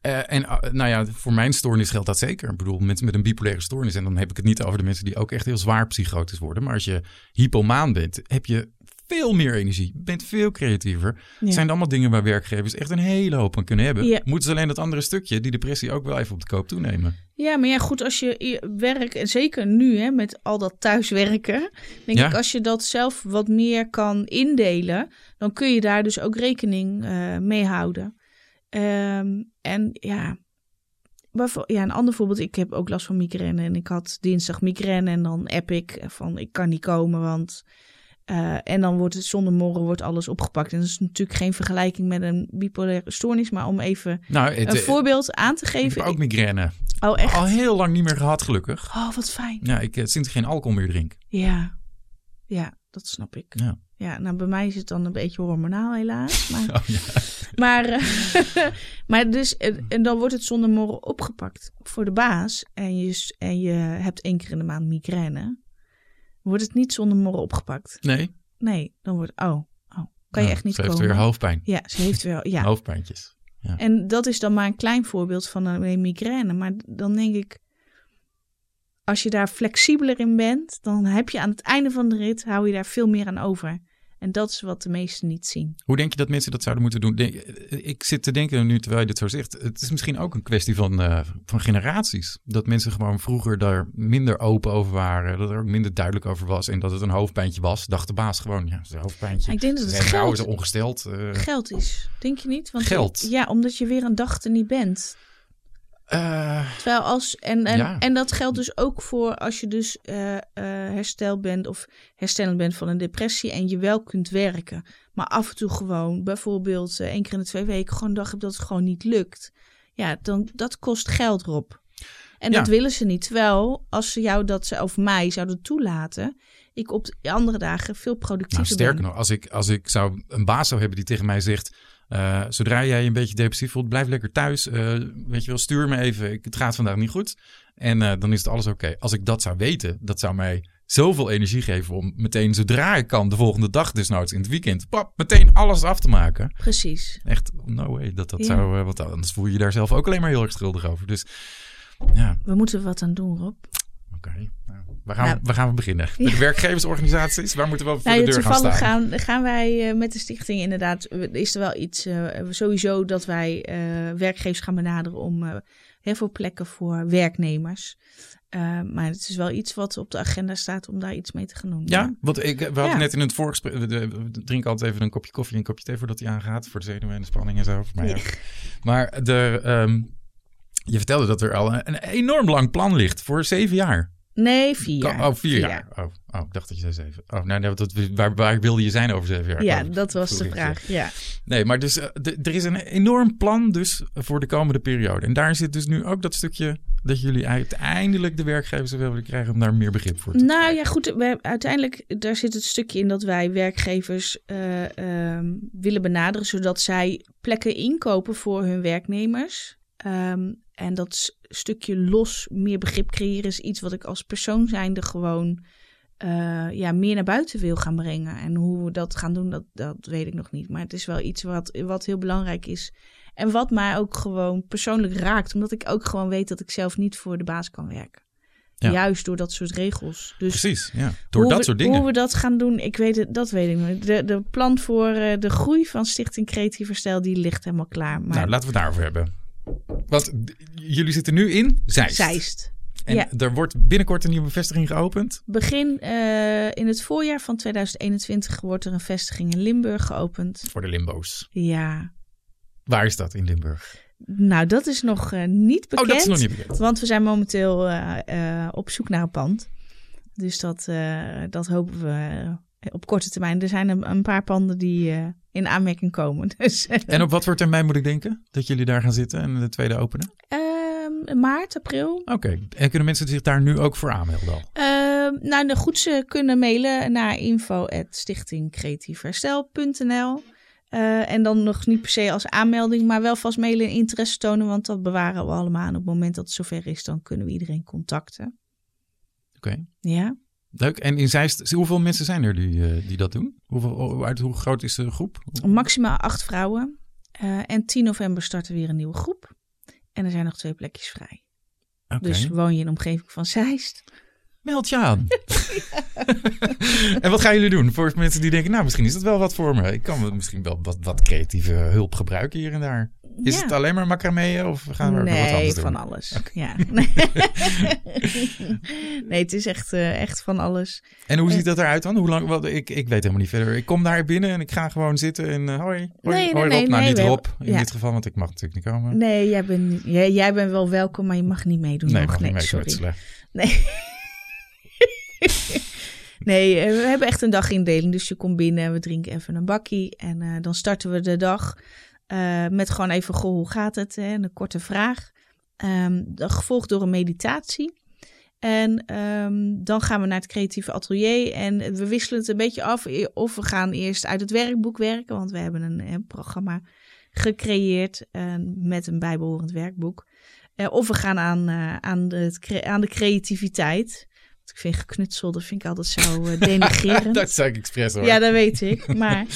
En nou ja, voor mijn stoornis geldt dat zeker. Ik bedoel, mensen met een bipolaire stoornis. En dan heb ik het niet over de mensen die ook echt heel zwaar psychotisch worden. Maar als je hypomaan bent, heb je veel meer energie. Bent veel creatiever. Ja. Zijn allemaal dingen waar werkgevers echt een hele hoop aan kunnen hebben. Ja. Moeten ze alleen dat andere stukje, die depressie, ook wel even op de koop toenemen. Ja, maar ja, goed, als je je werk, en zeker nu hè, met al dat thuiswerken, denk Ja. ik als je dat zelf wat meer kan indelen, dan kun je daar dus ook rekening eh, mee houden. Ehm, en ja, ja, een ander voorbeeld, ik heb ook last van migraine en ik had dinsdag migraine en dan app ik van ik kan niet komen, want... eh, en dan wordt het zonder morgen wordt alles opgepakt. En dat is natuurlijk geen vergelijking met een bipolaire stoornis, maar om even Nou, het, een eh, voorbeeld aan te ik geven. heb ook migraine. Oh, echt? Al heel lang niet meer gehad, gelukkig. Oh, wat fijn. Ja, ik, eh, sinds ik geen alcohol meer drink. Ja, ja, dat snap ik. Ja. Ja, nou bij mij is het dan een beetje hormonaal helaas. Maar, Oh, ja. maar, maar dus, en, dan wordt het zonder morgen opgepakt voor de baas. En je, en je hebt één keer in de maand migraine. Wordt het niet zonder morgen opgepakt. Nee. Nee, dan wordt, oh, oh kan je Ja, echt niet ze heeft komen. weer hoofdpijn. Ja, ze heeft wel, ja. Hoofdpijntjes. En dat is dan maar een klein voorbeeld van een migraine. Maar dan denk ik, als je daar flexibeler in bent, dan heb je aan het einde van de rit, hou je daar veel meer aan over. En dat is wat de meesten niet zien. Hoe denk je dat mensen dat zouden moeten doen? Denk- Ik zit te denken nu terwijl je dit zo zegt. Het is misschien ook een kwestie van, eh, van generaties. Dat mensen gewoon vroeger daar minder open over waren. Dat er ook minder duidelijk over was. En dat het een hoofdpijntje was. Dacht de baas gewoon, ja, het is een hoofdpijntje. Ik denk dat het zijn geld, is ongesteld. eh, geld is. Denk je niet? Want Geld? Ja, omdat je weer een dag er niet bent. Eh, Terwijl als, en, en, Ja. en dat geldt dus ook voor als je dus eh, hersteld bent of herstellend bent van een depressie en je wel kunt werken. Maar af en toe gewoon, bijvoorbeeld één keer in de twee weken, gewoon een dag hebt dat het gewoon niet lukt. Ja, dan, dat kost geld, Rob. En Ja. dat willen ze niet. Terwijl, als ze jou dat, ze- of mij zouden toelaten, ik op de andere dagen veel productiever nou, sterker ben. nog, als ik, als ik zou een baas zou hebben die tegen mij zegt... eh, zodra jij je een beetje depressief voelt, blijf lekker thuis. Eh, weet je wel, stuur me even. Ik, het gaat vandaag niet goed. En eh, dan is het alles oké. Als ik dat zou weten, dat zou mij zoveel energie geven om meteen zodra ik kan, de volgende dag desnoods in het weekend, pap, meteen alles af te maken. Precies. Echt, no way dat dat Ja. zou, want anders voel je je daar zelf ook alleen maar heel erg schuldig over. Dus ja, We moeten wat aan doen, Rob. Oké. Nou, waar, gaan Nou. we, waar gaan we beginnen? De werkgeversorganisaties, waar moeten we voor Nou, de deur gaan staan? gaan, gaan wij eh, met de stichting inderdaad, eh, is er wel iets, eh, sowieso dat wij werkgevers gaan benaderen om heel veel plekken voor werknemers. Maar het is wel iets wat op de agenda staat om daar iets mee te gaan doen. Ja, want ik, we hadden Ja. net in het voorgesprek, we, we drinken altijd even een kopje koffie en een kopje thee voordat hij aangaat, voor de zenuwen en de spanning en zo. voor mij Ja. Maar de, ehm, je vertelde dat er al een, een enorm lang plan ligt voor zeven jaar. Nee, vier jaar. Oh, vier, jaar. Oh, oh, ik dacht dat je zei zeven. Oh, nou, nee, dat, waar, waar wilde je zijn over zeven jaar? Ja, Oh, dat was de vraag. Ja. Nee, maar dus, eh, er is een enorm plan dus voor de komende periode. En daar zit dus nu ook dat stukje dat jullie uiteindelijk de werkgevers wel willen krijgen om daar meer begrip voor te Nou ja, goed. We, uiteindelijk, daar zit het stukje in dat wij werkgevers eh, ehm, willen benaderen, zodat zij plekken inkopen voor hun werknemers. Ehm, en dat stukje los meer begrip creëren is iets wat ik als persoon zijnde gewoon eh, ja, meer naar buiten wil gaan brengen. En hoe we dat gaan doen, dat, dat weet ik nog niet. Maar het is wel iets wat, wat heel belangrijk is. En wat mij ook gewoon persoonlijk raakt. Omdat ik ook gewoon weet dat ik zelf niet voor de baas kan werken. Ja. Juist door dat soort regels. Dus Precies, ja. Door hoe dat we- soort dingen. Hoe we dat gaan doen, ik weet het, dat weet ik nog niet. De, de plan voor eh, de groei van Stichting Creatieve Stijl, die ligt helemaal klaar. Maar Nou, laten we het daarover hebben. Want jullie zitten nu in Zeist. Zeist. En ja. er wordt binnenkort een nieuwe vestiging geopend. Begin eh, in het voorjaar van 2021 wordt er een vestiging in Limburg geopend. Voor de limbo's. Ja, Waar is dat in Limburg? nou dat is nog eh, niet bekend. Oh, dat is nog niet bekend. Want we zijn momenteel eh, op zoek naar een pand. Dus dat, dat hopen we op korte termijn. Er zijn een, een paar panden die eh, in aanmerking komen. Dus, eh, En op wat voor termijn moet ik denken dat jullie daar gaan zitten en de tweede openen? ehm, maart, april. Oké. En kunnen mensen zich daar nu ook voor aanmelden al? Ehm, nou, de goed ze kunnen mailen naar info.stichtingcreatieverstel.nl Eh, en dan nog niet per se als aanmelding, maar wel vast mailen en interesse tonen, want dat bewaren we allemaal. En op het moment dat het zover is, dan kunnen we iedereen contacten. Oké. Ja. Leuk. En in Zeist, hoeveel mensen zijn er die, eh, die dat doen? Hoeveel, uit hoe groot is de groep? Maximaal acht vrouwen. Eh, en 10 november starten we weer een nieuwe groep. En er zijn nog twee plekjes vrij. Dus woon je in de omgeving van Zeist? Meld je aan. en wat gaan jullie doen voor mensen die denken, nou misschien is dat wel wat voor me. Ik kan misschien wel wat, wat creatieve hulp gebruiken hier en daar. Is Ja. het alleen maar macramee of gaan we ook nog wat Nee, anders doen? van alles. Ja. Nee. nee, het is echt, eh, echt van alles. En hoe ziet dat eruit dan? Hoe lang? Ik, ik weet helemaal niet verder. Ik kom daar binnen en ik ga gewoon zitten en eh, hoi. Hoi, Nee, nee, hoi nee, Rob. nou, nee, niet Rob hebben- in dit geval, want ik mag natuurlijk niet komen. Nee, jij bent, jij, jij bent wel welkom, maar je mag niet meedoen. Nee, mag niet mee sorry. Nee. nee, eh, we hebben echt een dagindeling. Dus je komt binnen en we drinken even een bakkie. En eh, dan starten we de dag eh, met gewoon even, goh, hoe gaat het? Hè? Een korte vraag. Ehm, gevolgd door een meditatie. En ehm, dan gaan we naar het creatieve atelier. En we wisselen het een beetje af. e- Of we gaan eerst uit het werkboek werken. Want we hebben een, programma gecreëerd met een bijbehorend werkboek. Eh, of we gaan aan, eh, aan, de, aan de creativiteit. Want ik vind geknutsel, dat vind ik altijd zo denigrerend. dat zei ik expres hoor. Ja, dat weet ik. Maar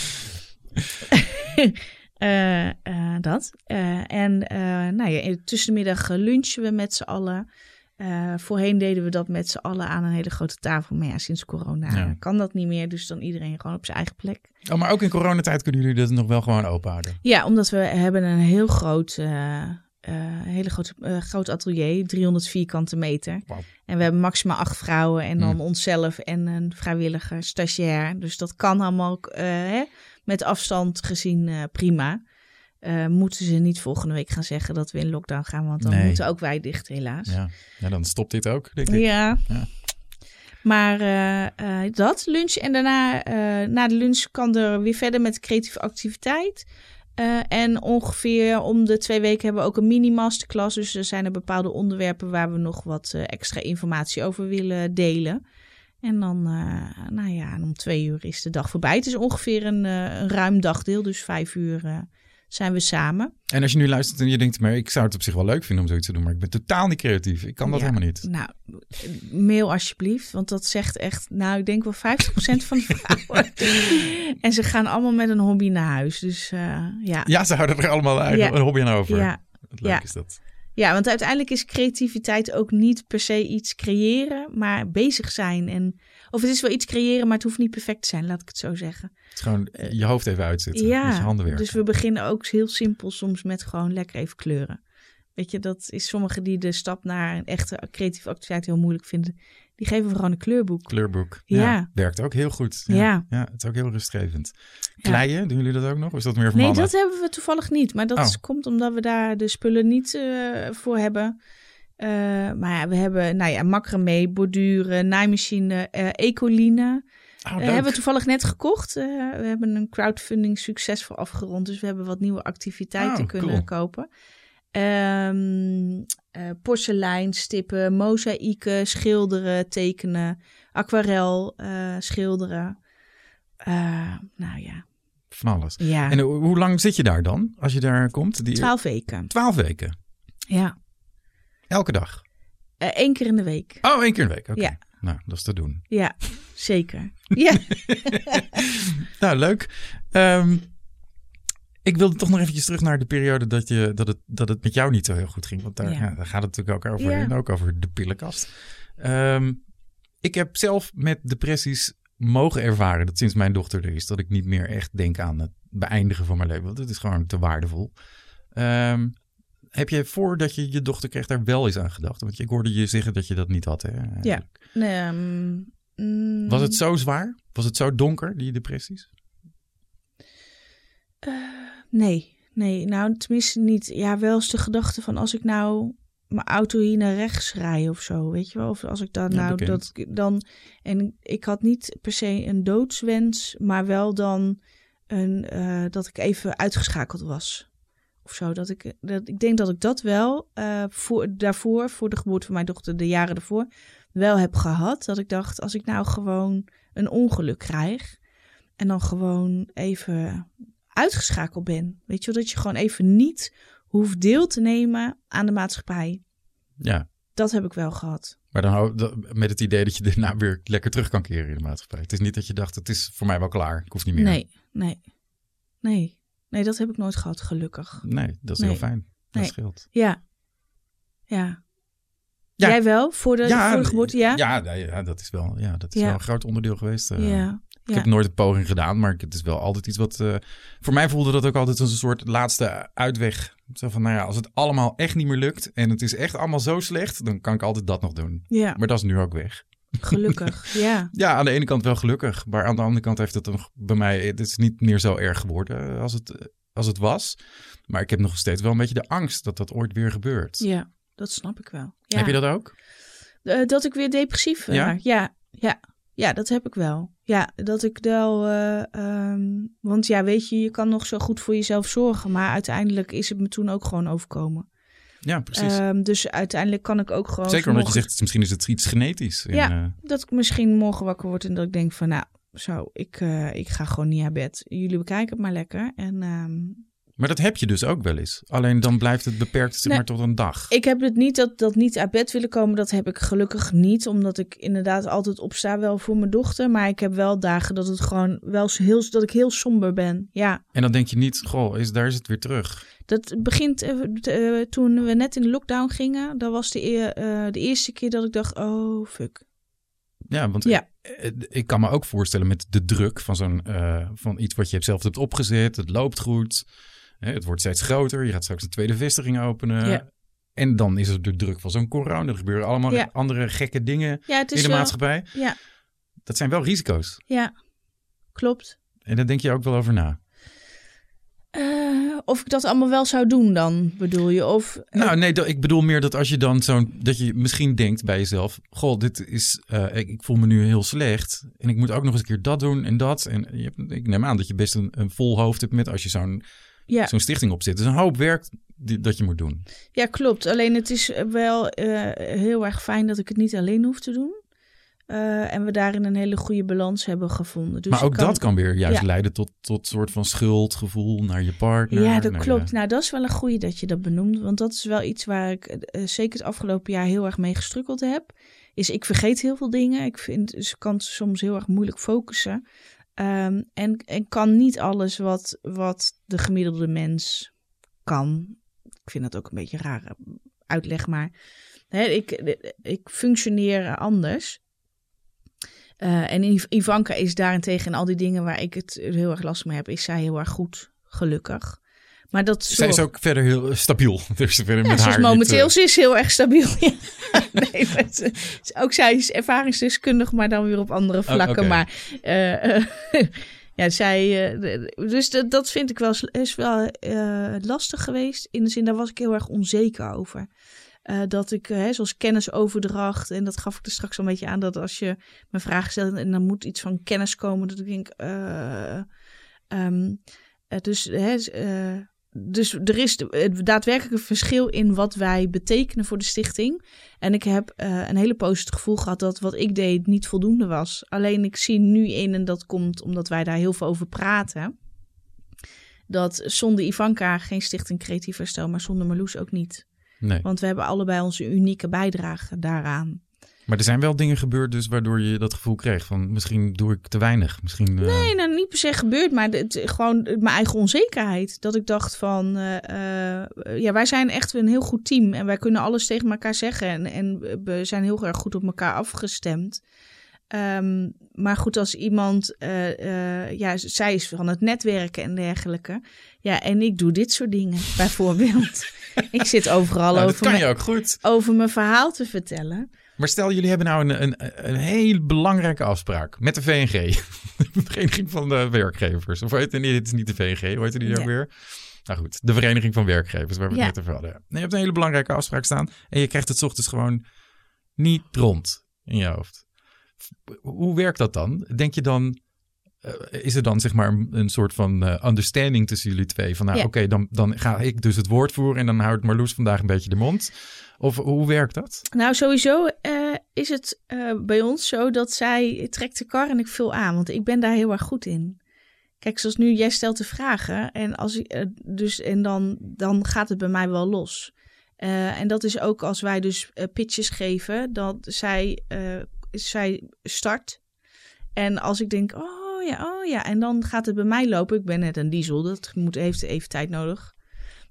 Eh, dat. Eh, en nou ja, in- tussen de middag lunchen we met z'n allen. Voorheen deden we dat met z'n allen aan een hele grote tafel. Maar ja, sinds corona Ja. kan dat niet meer. Dus dan iedereen gewoon op zijn eigen plek. Oh, maar ook in coronatijd kunnen jullie dat nog wel gewoon open houden. Ja, omdat we hebben een heel groot, hele eh, groot atelier, 300 vierkante meter. En we hebben maximaal acht vrouwen en dan Hmm. onszelf en een vrijwilliger stagiair. Dus dat kan allemaal ook, hè, met afstand gezien eh, prima. Eh, moeten ze niet volgende week gaan zeggen dat we in lockdown gaan, want dan Nee. moeten ook wij dicht helaas. Ja. ja, dan stopt dit ook, denk ik. Ja. Ja. Maar eh, dat, lunch. En daarna, na de lunch kan er weer verder met creatieve activiteit. En ongeveer om de twee weken hebben we ook een mini-masterclass. Dus er zijn er bepaalde onderwerpen waar we nog wat extra informatie over willen delen. En dan, eh, nou ja, om twee uur is de dag voorbij. Het is ongeveer een, eh, ruim dagdeel, dus vijf uur eh, zijn we samen. En als je nu luistert en je denkt, maar ik zou het op zich wel leuk vinden om zoiets te doen, maar ik ben totaal niet creatief. Ik kan dat Ja. helemaal niet. Nou, mail alsjeblieft, want dat zegt echt, nou, ik denk wel 50% van de vrouwen. en ze gaan allemaal met een hobby naar huis. Dus ja. Ja, ze houden er allemaal Ja. een hobby aan over. Ja, Wat leuk Ja. is dat. Ja, want uiteindelijk is creativiteit ook niet per se iets creëren, maar bezig zijn. En, of het is wel iets creëren, maar het hoeft niet perfect te zijn, laat ik het zo zeggen. Het is gewoon je hoofd even uitzetten. met je Ja, handen werken. dus we beginnen ook heel simpel soms met gewoon lekker even kleuren. Weet je, dat is sommigen die de stap naar een echte creatieve activiteit heel moeilijk vinden. Die geven gewoon een kleurboek. Kleurboek. Ja. Werkt ook heel goed. Ja. ja. Het is ook heel rustgevend. Kleien, doen jullie dat ook nog? Of is dat meer voor Nee, mannen? dat hebben we toevallig niet. Maar dat Oh. is- komt omdat we daar de spullen niet eh, voor hebben. Uh, maar ja, we hebben nou ja, macramé, borduren, naaimachine, uh, ecoline. Oh, hebben we toevallig net gekocht. we hebben een crowdfunding succesvol afgerond. Dus we hebben wat nieuwe activiteiten oh, kunnen kopen. Um, porselein, stippen, mozaïeken, schilderen, tekenen, aquarel, schilderen. nou ja, van alles. Ja. En hoe lang zit je daar dan, als je daar komt? Die... Twaalf weken. Twaalf weken? Ja. Elke dag? Eén uh, keer in de week. Oh, één keer in de week. Oké. Ja. Nou, dat is te doen. Ja, zeker. ja. nou, leuk. Um, ik wilde toch nog eventjes terug naar de periode dat, je, dat, het, dat het met jou niet zo heel goed ging. Want daar, ja. daar gaat het natuurlijk ook over. En ook over de pillenkast. Um, ik heb zelf met depressies mogen ervaren dat sinds mijn dochter er is, dat ik niet meer echt denk aan het beëindigen van mijn leven. Want het is gewoon te waardevol. Um, heb je voordat je je dochter kreeg daar wel eens aan gedacht? Want ik hoorde je zeggen dat je dat niet had. Hè, ja. Nee, um, mm. Was het zo zwaar? Was het zo donker, die depressies? Uh, nee, nee. Nou, tenminste niet. Ja, wel eens de gedachte van als ik nou mijn auto hier naar rechts rijden of zo, weet je wel? Of als ik dan nou dat dan en ik had niet per se een doodswens, maar wel dan een uh, dat ik even uitgeschakeld was of zo. Dat ik dat ik denk dat ik dat wel uh, voor daarvoor voor de geboorte van mijn dochter de jaren ervoor wel heb gehad. Dat ik dacht als ik nou gewoon een ongeluk krijg en dan gewoon even uitgeschakeld ben, weet je wel, dat je gewoon even niet hoeft deel te nemen aan de maatschappij. Ja. Dat heb ik wel gehad. Maar dan met het idee dat je daarna weer lekker terug kan keren in de maatschappij. Het is niet dat je dacht, het is voor mij wel klaar. Ik hoef niet meer. Nee, nee, nee. Nee, dat heb ik nooit gehad, gelukkig. Nee, dat is heel fijn. Dat scheelt. Ja. Ja. Jij wel, voor de, ja, voor de geboorte, ja? Ja, ja, dat is wel, ja, dat is wel een groot onderdeel geweest. Uh, ja. Ik heb nooit een poging gedaan, maar het is wel altijd iets wat... Uh, voor mij voelde dat ook altijd als een soort laatste uitweg. Zo van, nou ja, als het allemaal echt niet meer lukt en het is echt allemaal zo slecht, dan kan ik altijd dat nog doen. Ja. Maar dat is nu ook weg. Gelukkig, ja. ja, aan de ene kant wel gelukkig. Maar aan de andere kant heeft het nog bij mij... Het is niet meer zo erg geworden als het, als het was. Maar ik heb nog steeds wel een beetje de angst dat dat ooit weer gebeurt. Ja, dat snap ik wel. Ja. Heb je dat ook? Uh, dat ik weer depressief ja? ja? Ja, ja, dat heb ik wel. Ja, dat ik wel. Uh, um, want ja, weet je, je kan nog zo goed voor jezelf zorgen. Maar uiteindelijk is het me toen ook gewoon overkomen. Ja, precies. Um, dus uiteindelijk kan ik ook gewoon. Zeker omdat je zegt, misschien is het iets genetisch. Ja, uh... dat ik misschien morgen wakker word en dat ik denk van, nou, zo, ik, uh, ik ga gewoon niet naar bed. Jullie bekijken het maar lekker. En um, maar dat heb je dus ook wel eens. Alleen dan blijft het beperkt zeg maar, tot een dag. Ik heb het niet dat, dat niet uit bed willen komen. Dat heb ik gelukkig niet. Omdat ik inderdaad altijd opsta wel voor mijn dochter. Maar ik heb wel dagen dat het gewoon wel heel, dat ik heel somber ben. Ja. En dan denk je niet, goh, is, daar is het weer terug. Dat begint uh, toen we net in de lockdown gingen. Dat was de, uh, de eerste keer dat ik dacht, oh fuck. Ja, want ja. Ik, ik, kan me ook voorstellen met de druk van zo'n van iets wat je zelf hebt opgezet. Het loopt goed. Het wordt steeds groter. Je gaat straks een tweede vestiging openen. Ja. En dan is er de druk van zo'n corona. Er gebeuren allemaal andere gekke dingen in de maatschappij. Ja. Dat zijn wel risico's. Ja, klopt. En daar denk je ook wel over na. Uh, of ik dat allemaal wel zou doen dan, bedoel je? Of, nou, nee, ik bedoel meer dat als je dan zo'n... dat je misschien denkt bij jezelf... goh, dit is... Uh, ik, ik, voel me nu heel slecht... en ik moet ook nog eens een keer dat doen en dat. En je, ik neem aan dat je best een, een vol hoofd hebt met... als je zo'n ja. zo'n stichting op zit. Dus een hoop werk die, dat je moet doen. Ja, klopt. Alleen het is wel uh, heel erg fijn dat ik het niet alleen hoef te doen. Uh, en we daarin een hele goede balans hebben gevonden. Dus maar ook dat kan weer juist leiden tot, tot soort van schuldgevoel naar je partner. Ja, dat klopt. Nou, dat is wel een goede dat je dat benoemt. Want dat is wel iets waar ik uh, zeker het afgelopen jaar heel erg mee gestrukkeld heb. Is ik vergeet heel veel dingen. Ik vind, dus kan soms heel erg moeilijk focussen. Um, en, kan niet alles wat, wat de gemiddelde mens kan. Ik vind dat ook een beetje raar uitleg, maar hè, ik, ik functioneer anders. Uh, en Ivanka is daarentegen in al die dingen waar ik het heel erg last mee heb, is zij heel erg goed, gelukkig. Maar dat Zij is ook verder heel stabiel. Dus verder met haar momenteel, ze is heel erg stabiel. nee, ook zij is ervaringsdeskundig, maar dan weer op andere oh, vlakken. Maar uh, ja, zij. dus dat, dat vind ik wel, is wel lastig geweest. In de zin, daar was ik heel erg onzeker over. Uh, dat ik, hè, zoals kennisoverdracht, en dat gaf ik er straks al een beetje aan, dat als je me vragen stelt en dan moet iets van kennis komen, dat ik denk, uh, um, dus hè, dus er is daadwerkelijk een verschil in wat wij betekenen voor de stichting. En ik heb uh, een hele positief gevoel gehad dat wat ik deed niet voldoende was. Alleen ik zie nu in, en dat komt omdat wij daar heel veel over praten, dat zonder Ivanka geen stichting Creatief Herstel, maar zonder Marloes ook niet. Nee. Want we hebben allebei onze unieke bijdrage daaraan. Maar er zijn wel dingen gebeurd dus waardoor je dat gevoel kreeg van misschien doe ik te weinig. Misschien, uh... Nee, nou niet per se gebeurd, maar het, gewoon mijn eigen onzekerheid. Dat ik dacht van, uh, uh, ja, wij zijn echt een heel goed team en wij kunnen alles tegen elkaar zeggen en, en we zijn heel erg goed op elkaar afgestemd. Um, maar goed, als iemand, ja, zij is van het netwerken en dergelijke. Ja, en ik doe dit soort dingen, bijvoorbeeld. ik zit overal nou, over, kan mijn, je ook goed. over mijn verhaal te vertellen. Maar stel, jullie hebben nou een, een, een hele belangrijke afspraak met de VNG. de Vereniging van de Werkgevers. Of heet het niet, het is niet de VNG, hoe heet die ook weer? Nou goed, de Vereniging van Werkgevers, waar we het net over hadden. Nee, je hebt een hele belangrijke afspraak staan en je krijgt het ochtends gewoon niet rond in je hoofd. Hoe werkt dat dan? Denk je dan, eh, is er dan zeg maar een, een soort van eh, understanding tussen jullie twee? Van nou Ja. oké, dan, dan ga ik dus het woord voeren en dan houdt Marloes vandaag een beetje de mond. Of hoe werkt dat? Nou, sowieso eh, is het eh, bij ons zo dat zij trekt de kar en ik vul aan, want ik ben daar heel erg goed in. Kijk, zoals nu, jij stelt de vragen en, als, eh, dus, en dan, dan gaat het bij mij wel los. En dat is ook als wij dus pitches geven, dat zij, zij start. En als ik denk, oh ja, oh ja, en dan gaat het bij mij lopen. Ik ben net een diesel, dat moet, heeft even tijd nodig.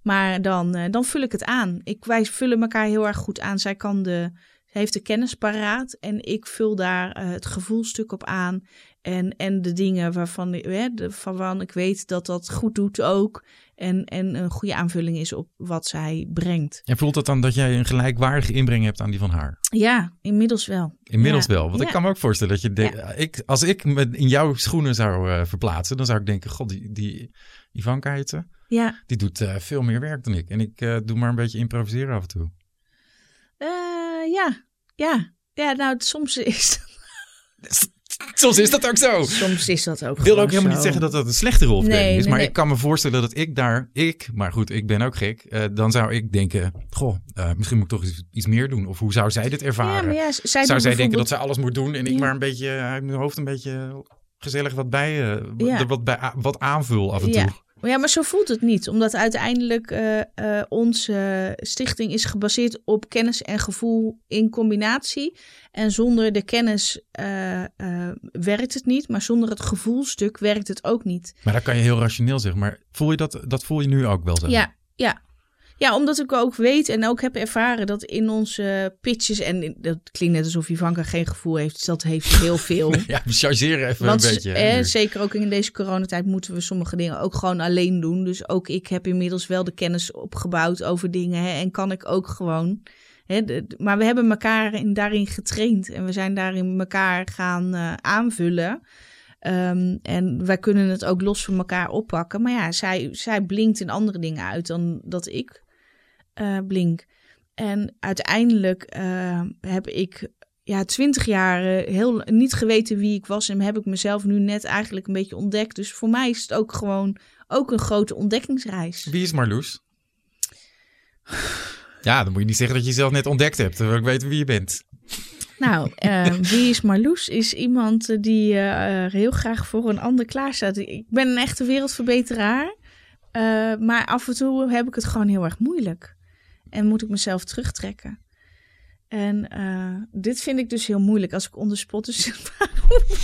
Maar dan, eh, dan vul ik het aan. Ik, wij vullen elkaar heel erg goed aan. Zij kan de, zij heeft de kennis paraat en ik vul daar eh, het gevoelstuk op aan. En, en de dingen waarvan, hè, de, waarvan ik weet dat dat goed doet ook. En, en een goede aanvulling is op wat zij brengt. En voelt dat dan dat jij een gelijkwaardige inbreng hebt aan die van haar? Ja, inmiddels wel. Inmiddels Ja. wel. Want ik kan me ook voorstellen dat je... de- ik, als ik me in jouw schoenen zou eh, verplaatsen... dan zou ik denken... God, die, die Ivanka Ja, Die doet eh, veel meer werk dan ik. En ik eh, doe maar een beetje improviseren af en toe. Eh, ja, ja. Ja, nou, soms is, Soms is dat ook zo. soms is dat ook Ik wil ook helemaal zo. niet zeggen dat dat een slechte rolverdeling Nee, is. nee, maar nee. ik kan me voorstellen dat ik daar... Ik, maar goed, ik ben ook gek. dan zou ik denken... Goh, misschien moet ik toch iets, iets meer doen. Of hoe zou zij dit ervaren? Ja, maar ja, zij zou zij denken dat zij alles moet doen... en ik Ja. maar een beetje uit mijn hoofd een beetje gezellig wat bij... wat, bij wat aanvul af en Ja. toe. Ja, maar zo voelt het niet. Omdat uiteindelijk eh, eh, onze stichting is gebaseerd op kennis en gevoel in combinatie. En zonder de kennis eh, werkt het niet. Maar zonder het gevoelstuk werkt het ook niet. Maar dat kan je heel rationeel zeggen. Maar voel je dat, dat voel je nu ook wel zo? Ja, ja. Ja, omdat ik ook weet en ook heb ervaren dat in onze pitches... en dat klinkt net alsof Ivanka geen gevoel heeft. Dus dat heeft heel veel. Ja, we chargeren even Want een beetje. hè, zeker ook in deze coronatijd moeten we sommige dingen ook gewoon alleen doen. Dus ook ik heb inmiddels wel de kennis opgebouwd over dingen. Hè, en kan ik ook gewoon. Hè, de- maar we hebben elkaar in, daarin getraind. En we zijn daarin elkaar gaan eh, aanvullen. Ehm, en wij kunnen het ook los van elkaar oppakken. Maar ja, zij, zij blinkt in andere dingen uit dan dat ik blink. En uiteindelijk eh, heb ik ja, twintig jaar eh, heel niet geweten wie ik was. En heb ik mezelf nu net eigenlijk een beetje ontdekt. Dus voor mij is het ook gewoon ook een grote ontdekkingsreis. Wie is Marloes? Ja, dan moet je niet zeggen dat je jezelf net ontdekt hebt. Dan wil ik weten wie je bent. Nou, eh, wie is Marloes? Is iemand eh, die eh, eh, heel graag voor een ander klaarstaat. Ik ben een echte wereldverbeteraar. eh, maar af en toe heb ik het gewoon heel erg moeilijk. En moet ik mezelf terugtrekken. En eh, dit vind ik dus heel moeilijk als ik onder spot dus moet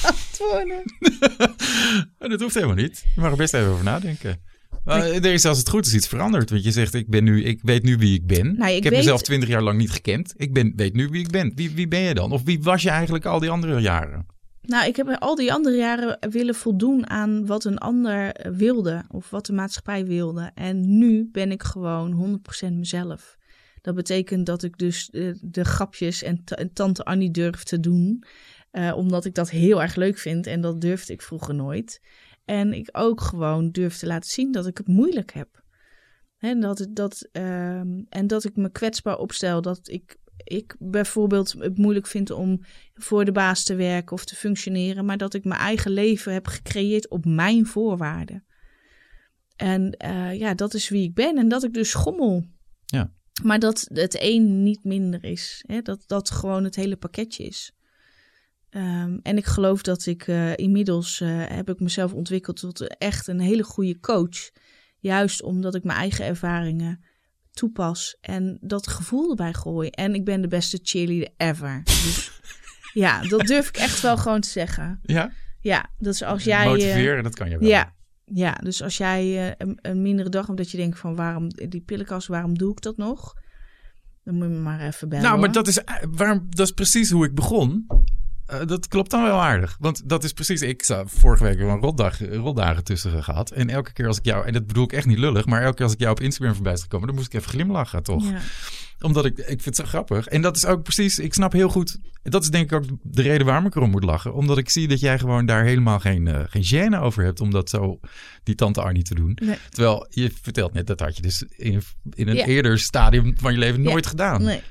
beantwoorden. Maar dat hoeft helemaal niet. Je mag er best even over nadenken. Maar er is als het goed is iets veranderd. Want je zegt, ik, ben nu, ik weet nu wie ik ben. Nou, ik ik heb weet- mezelf twintig jaar lang niet gekend. Ik ben, weet nu wie ik ben. Wie, wie ben je dan? Of wie was je eigenlijk al die andere jaren? Nou, ik heb al die andere jaren willen voldoen aan wat een ander wilde. Of wat de maatschappij wilde. En nu ben ik gewoon 100% mezelf. Dat betekent dat ik dus eh, de grapjes en, ta- en tante Annie durf te doen. eh, omdat ik dat heel erg leuk vind. En dat durfde ik vroeger nooit. En ik ook gewoon durf te laten zien dat ik het moeilijk heb. Hè, dat, dat, ehm, en dat ik me kwetsbaar opstel. Dat ik, ik bijvoorbeeld het moeilijk vind om voor de baas te werken of te functioneren. Maar dat ik mijn eigen leven heb gecreëerd op mijn voorwaarden. En eh, ja, dat is wie ik ben. En dat ik dus schommel. Ja. Maar dat het een niet minder is. Hè? Dat dat gewoon het hele pakketje is. Ehm, en ik geloof dat ik eh, inmiddels eh, heb ik mezelf ontwikkeld tot echt een hele goede coach. Juist omdat ik mijn eigen ervaringen toepas en dat gevoel erbij gooi. En ik ben de beste cheerleader ever. Dus ja, dat durf ik echt wel gewoon te zeggen. Ja? Ja, dat is als jij. Motiveren, dat kan je wel. ja, ja, dus als jij eh, een, een mindere dag hebt dat je denkt van waarom die pillenkast, waarom doe ik dat nog? Dan moet je me maar even bellen. Nou, maar hoor. dat is, eh, waarom, dat is precies hoe ik begon. Eh, dat klopt dan wel aardig. Want dat is precies... Ik zou vorige week een rotdag, rotdagen tussen gehad. En elke keer als ik jou... En dat bedoel ik echt niet lullig. Maar elke keer als ik jou op Instagram voorbij is gekomen... dan moest ik even glimlachen, toch? Ja. Omdat ik... Ik vind het zo grappig. En dat is ook precies... Ik snap heel goed... Dat is denk ik ook de reden waarom ik erom moet lachen. Omdat ik zie dat jij gewoon daar helemaal geen, eh, geen gêne over hebt... om dat zo die tante Arnie te doen. Nee. Terwijl je vertelt net... dat had je dus in, in een Ja. eerder stadium van je leven Ja. nooit gedaan. Nee.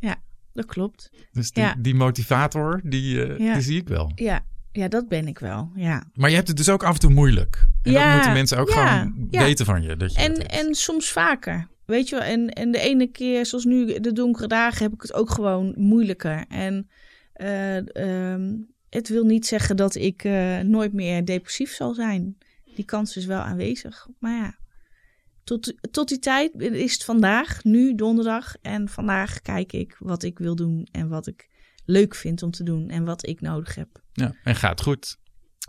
Ja, dat klopt. Dus die, Ja. die motivator, die, eh, Ja. die zie ik wel. Ja, ja, dat ben ik wel. Ja. Maar je hebt het dus ook af en toe moeilijk. En dat Ja, moeten mensen ook gewoon weten van je. Dat je En, dat en soms vaker. Weet je wel, en, en de ene keer, zoals nu, de donkere dagen, heb ik het ook gewoon moeilijker. En eh, ehm, het wil niet zeggen dat ik eh, nooit meer depressief zal zijn. Die kans is wel aanwezig. Maar ja, tot, tot die tijd is het vandaag, nu donderdag. En vandaag kijk ik wat ik wil doen en wat ik leuk vind om te doen en wat ik nodig heb. ja, en gaat goed.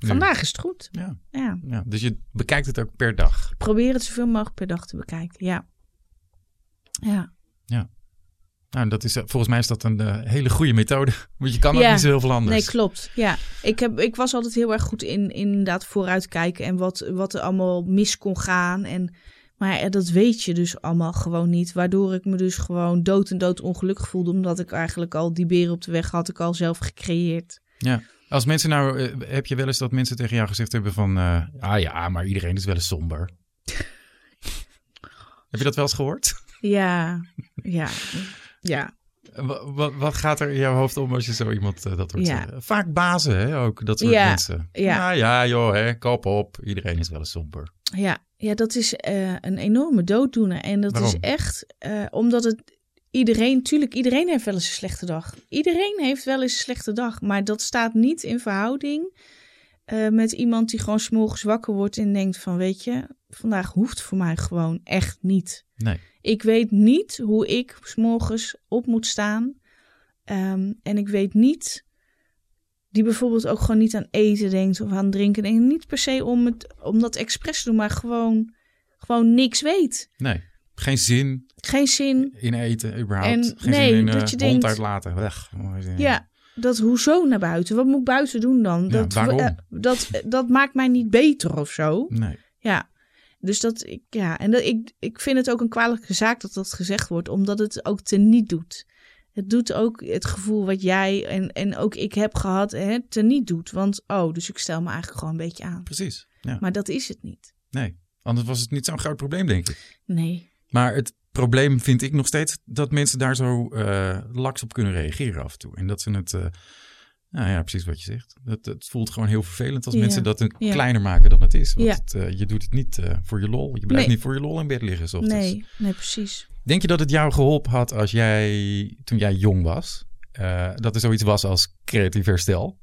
Nu. Vandaag is het goed. Ja, Ja, ja, dus je bekijkt het ook per dag. probeer het zoveel mogelijk per dag te bekijken. Ja. Ja. Nou, dat is, eh, volgens mij is dat een eh, hele goede methode. Want je kan ook Ja. niet zo heel veel anders. Nee, klopt. Ja, ik, heb, ik was altijd heel erg goed in, in inderdaad vooruitkijken en wat, wat er allemaal mis kon gaan. En, maar ja, dat weet je dus allemaal gewoon niet. Waardoor ik me dus gewoon dood en dood ongelukkig voelde. Omdat ik eigenlijk al die beren op de weg had ik al zelf gecreëerd. Ja. Als mensen nou, eh, heb je wel eens dat mensen tegen jou gezegd hebben van, eh, ah ja, maar iedereen is wel eens somber. heb je dat wel eens gehoord? Ja, ja, ja. Wat, wat, gaat er in jouw hoofd om als je zo iemand eh, dat hoort Ja. zeggen? Vaak bazen, hè, ook dat soort Ja, mensen. ja. ja, ja, joh, hè, kop op. Iedereen is wel eens somber. Ja, ja dat is eh, een enorme dooddoener. En dat Waarom? is echt eh, omdat het iedereen, tuurlijk, iedereen heeft wel eens een slechte dag. Iedereen heeft wel eens een slechte dag. Maar dat staat niet in verhouding eh, met iemand die gewoon s'morgens wakker wordt en denkt van, weet je, vandaag hoeft voor mij gewoon echt niet. Nee. Ik weet niet hoe ik s'morgens op moet staan. Ehm, en ik weet niet, die bijvoorbeeld ook gewoon niet aan eten denkt of aan drinken. En niet per se om, het, om dat expres te doen, maar gewoon, gewoon niks weet. Nee, geen zin Geen zin. in eten überhaupt. En geen nee, zin in dat eh, je denkt- uitlaten. Weg. Ja, dat hoezo naar buiten? Wat moet ik buiten doen dan? Ja, dat, waarom? eh, dat, dat maakt mij niet beter of zo. Nee. Ja, dus dat ik, ja, en dat, ik, ik vind het ook een kwalijke zaak dat dat gezegd wordt, omdat het ook teniet doet. Het doet ook het gevoel wat jij en, en ook ik heb gehad, hè, teniet doet. Want, oh, dus ik stel me eigenlijk gewoon een beetje aan. Precies. Ja. Maar dat is het niet. Nee. Anders was het niet zo'n groot probleem, denk ik. Nee. Maar het probleem vind ik nog steeds dat mensen daar zo eh, laks op kunnen reageren af en toe. En dat ze het, eh, nou ja, precies wat je zegt. Het, het voelt gewoon heel vervelend als Ja. mensen dat een Ja. kleiner maken dan het is. Want Ja. het, eh, je doet het niet voor je lol. Je blijft Nee. niet voor je lol in bed liggen. 's ochtends. Nee, nee, precies. Denk je dat het jou geholpen had als jij, toen jij jong was, dat er zoiets was als creatief herstel?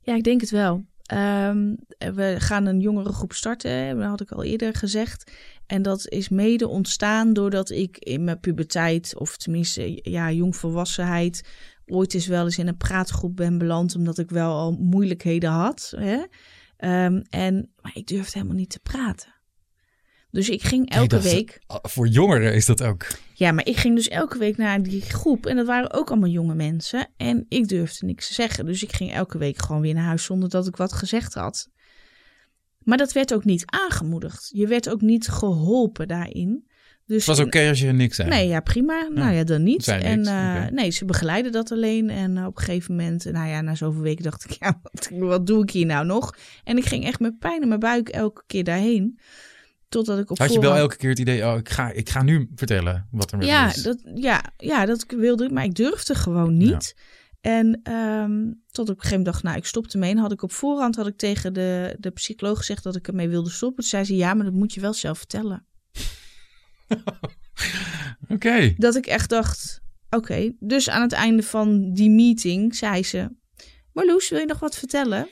Ja, ik denk het wel. Ehm, we gaan een jongere groep starten, dat had ik al eerder gezegd. En dat is mede ontstaan doordat ik in mijn puberteit, of tenminste ja, jongvolwassenheid, ooit eens wel eens in een praatgroep ben beland, omdat ik wel al moeilijkheden had. Hè? Ehm, en, maar ik durfde helemaal niet te praten. Dus ik ging Nee, elke is- week. Voor jongeren is dat ook. Ja, maar ik ging dus elke week naar die groep. En dat waren ook allemaal jonge mensen. En ik durfde niks te zeggen. Dus ik ging elke week gewoon weer naar huis zonder dat ik wat gezegd had. Maar dat werd ook niet aangemoedigd. Je werd ook niet geholpen daarin. Dus Het was oké als je niks zei. Nee, ja, prima. Nou ja, dan niet. En eh, nee, ze begeleiden dat alleen. En eh, op een gegeven moment, nou ja, na zoveel weken dacht ik, ja, wat, wat doe ik hier nou nog? En ik ging echt met pijn in mijn buik elke keer daarheen. Totdat ik op Had je wel elke keer het idee, oh, ik ga, ik ga nu vertellen wat er met ja, is. dat, ja, ja, dat wilde ik, maar ik durfde gewoon niet. En ehm, tot op een gegeven moment dacht, nou, ik stop ermee. En had ik op voorhand had ik tegen de, de psycholoog gezegd dat ik ermee wilde stoppen. Toen zei ze, ja, maar dat moet je wel zelf vertellen. Oké. Dat ik echt dacht, oké. Dus aan het einde van die meeting zei ze, Marloes, wil je nog wat vertellen?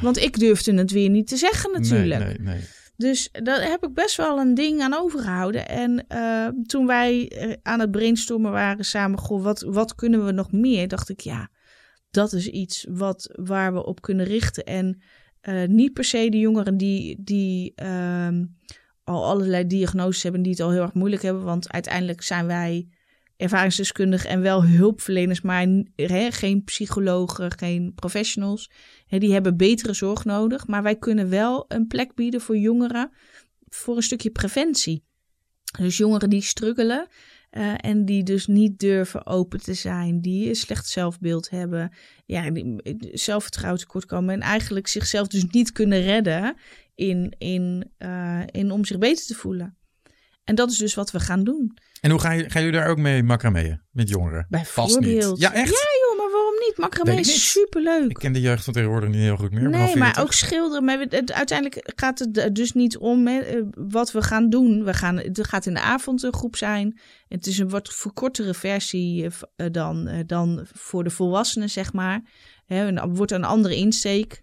Want ik durfde het weer niet te zeggen natuurlijk. Nee, nee, nee. Dus daar heb ik best wel een ding aan overgehouden. En eh, toen wij eh, aan het brainstormen waren samen, goh, wat, wat kunnen we nog meer? Dacht ik, ja, dat is iets wat, waar we op kunnen richten. En eh, niet per se de jongeren die, die ehm, al allerlei diagnoses hebben, die het al heel erg moeilijk hebben. Want uiteindelijk zijn wij ervaringsdeskundig en wel hulpverleners, maar geen psychologen, geen professionals. Die hebben betere zorg nodig. Maar wij kunnen wel een plek bieden voor jongeren voor een stukje preventie. Dus jongeren die struggelen eh, en die dus niet durven open te zijn, die een slecht zelfbeeld hebben, ja, die zelfvertrouwen tekort komen en eigenlijk zichzelf dus niet kunnen redden in, in, eh, in om zich beter te voelen. En dat is dus wat we gaan doen. En hoe ga je, gaan jullie daar ook mee macrameeën met jongeren? Vast niet. Bijvoorbeeld. Ja, echt? Ja, joh, maar waarom niet? Ik is superleuk. Ik ken de jeugd van tegenwoordig niet heel goed meer. Nee, maar 40. ook schilderen. Maar het- het- uiteindelijk gaat het dus niet om hè, eh, wat we gaan doen. We gaan, het gaat in de avond een groep zijn. Het is een wat verkortere versie eh, eh, dan, dan voor de volwassenen, zeg maar. Een, wordt een andere insteek.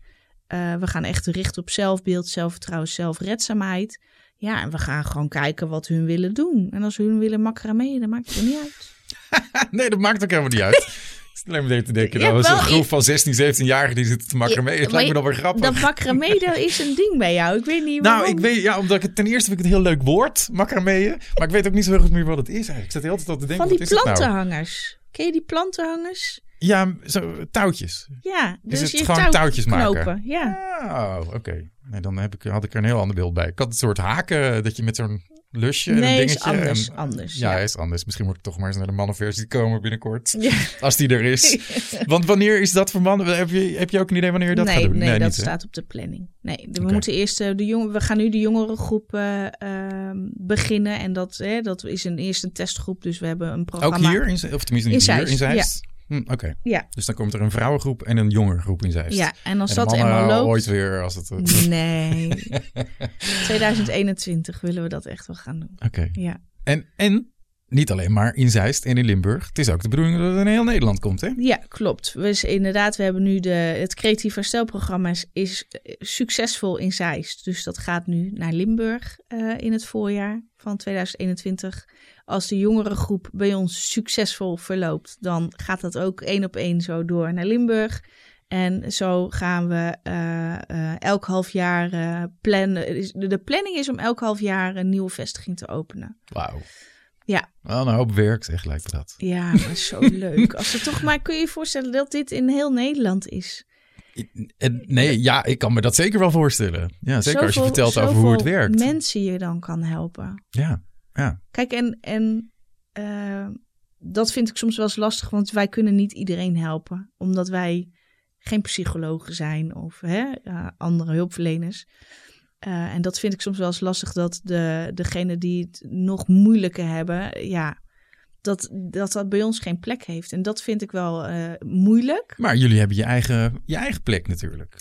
We gaan echt richten op zelfbeeld, zelfvertrouwen, zelfredzaamheid. Ja, en we gaan gewoon kijken wat hun willen doen. En als hun willen macramé, dan maakt het er niet uit. nee, dat maakt ook helemaal niet uit. Ik zit alleen maar te denken, Ja, nou, was een wel, groep van 16, 17-jarigen die zitten te macramé. Ja, het lijkt me dan weer grappig. Dat macramé, dat is een ding bij jou. Ik weet niet Nou, waarom. ik weet, ja, omdat ik het ten eerste vind ik het een heel leuk woord, macrameeën. Maar ik weet ook niet zo heel goed meer wat het is eigenlijk. Ik zit de hele tijd al te denken, Van die wat is het nou? plantenhangers. Ken je die plantenhangers? Ja, zo, touwtjes. Ja, dus het je gewoon touw- touwtjes maken? Ja. Oh, oké. Nee, dan heb ik, had ik er een heel ander beeld bij. Ik had het soort haken dat je met zo'n lusje en een Nee, is dingetje... anders. en- anders ja, ja. is anders. Misschien moet ik toch maar eens naar de mannenversie komen binnenkort. Ja. Als die er is. Want wanneer is dat voor mannen? Heb je, heb je ook een idee wanneer je dat nee, gaat doen? nee, dat niet, hè? staat op de planning. Nee, we moeten eerst eh, de jongen, we gaan nu de jongerengroep eh, ehm, beginnen en dat, hè, dat is een eerste testgroep, dus we hebben een programma. Ook hier? In, of tenminste niet In hier, in Zeist, Zeist? Hm, Oké. Ja, Dus dan komt er een vrouwengroep en een jongerengroep in Zeist. ja, en als en dat eenmaal loopt. ooit weer als het... Oké. Nee. 2021 willen we dat echt wel gaan doen. Ja. En, en niet alleen maar in Zeist en in Limburg. Het is ook de bedoeling dat het in heel Nederland komt, hè? Ja, klopt. Dus inderdaad, we hebben nu de, het creatief herstelprogramma is, is eh, succesvol in Zeist. Dus dat gaat nu naar Limburg eh, in het voorjaar van 2021. Als de jongerengroep bij ons succesvol verloopt, dan gaat dat ook één op één zo door naar Limburg. En zo gaan we eh, eh, elk half jaar eh, plannen. Is- De planning is om elk half jaar een nieuwe vestiging te openen. Wauw. Ja. Wel een hoop werk, zeg, lijkt dat. Ja, maar zo leuk. Als het toch maar kun je je voorstellen dat dit in heel Nederland is. Nee, ja, ik kan me dat zeker wel voorstellen. Ja, zeker als je vertelt over hoe het werkt. mensen je dan kan helpen. Ja, ja. Kijk, en, en eh, dat vind ik soms wel eens lastig, want wij kunnen niet iedereen helpen. Omdat wij geen psychologen zijn of hè, eh, andere hulpverleners. Eh, en dat vind ik soms wel eens lastig dat de, degene die het nog moeilijker hebben, ja, dat, dat dat bij ons geen plek heeft. En dat vind ik wel moeilijk. Maar jullie hebben je eigen, je eigen plek natuurlijk.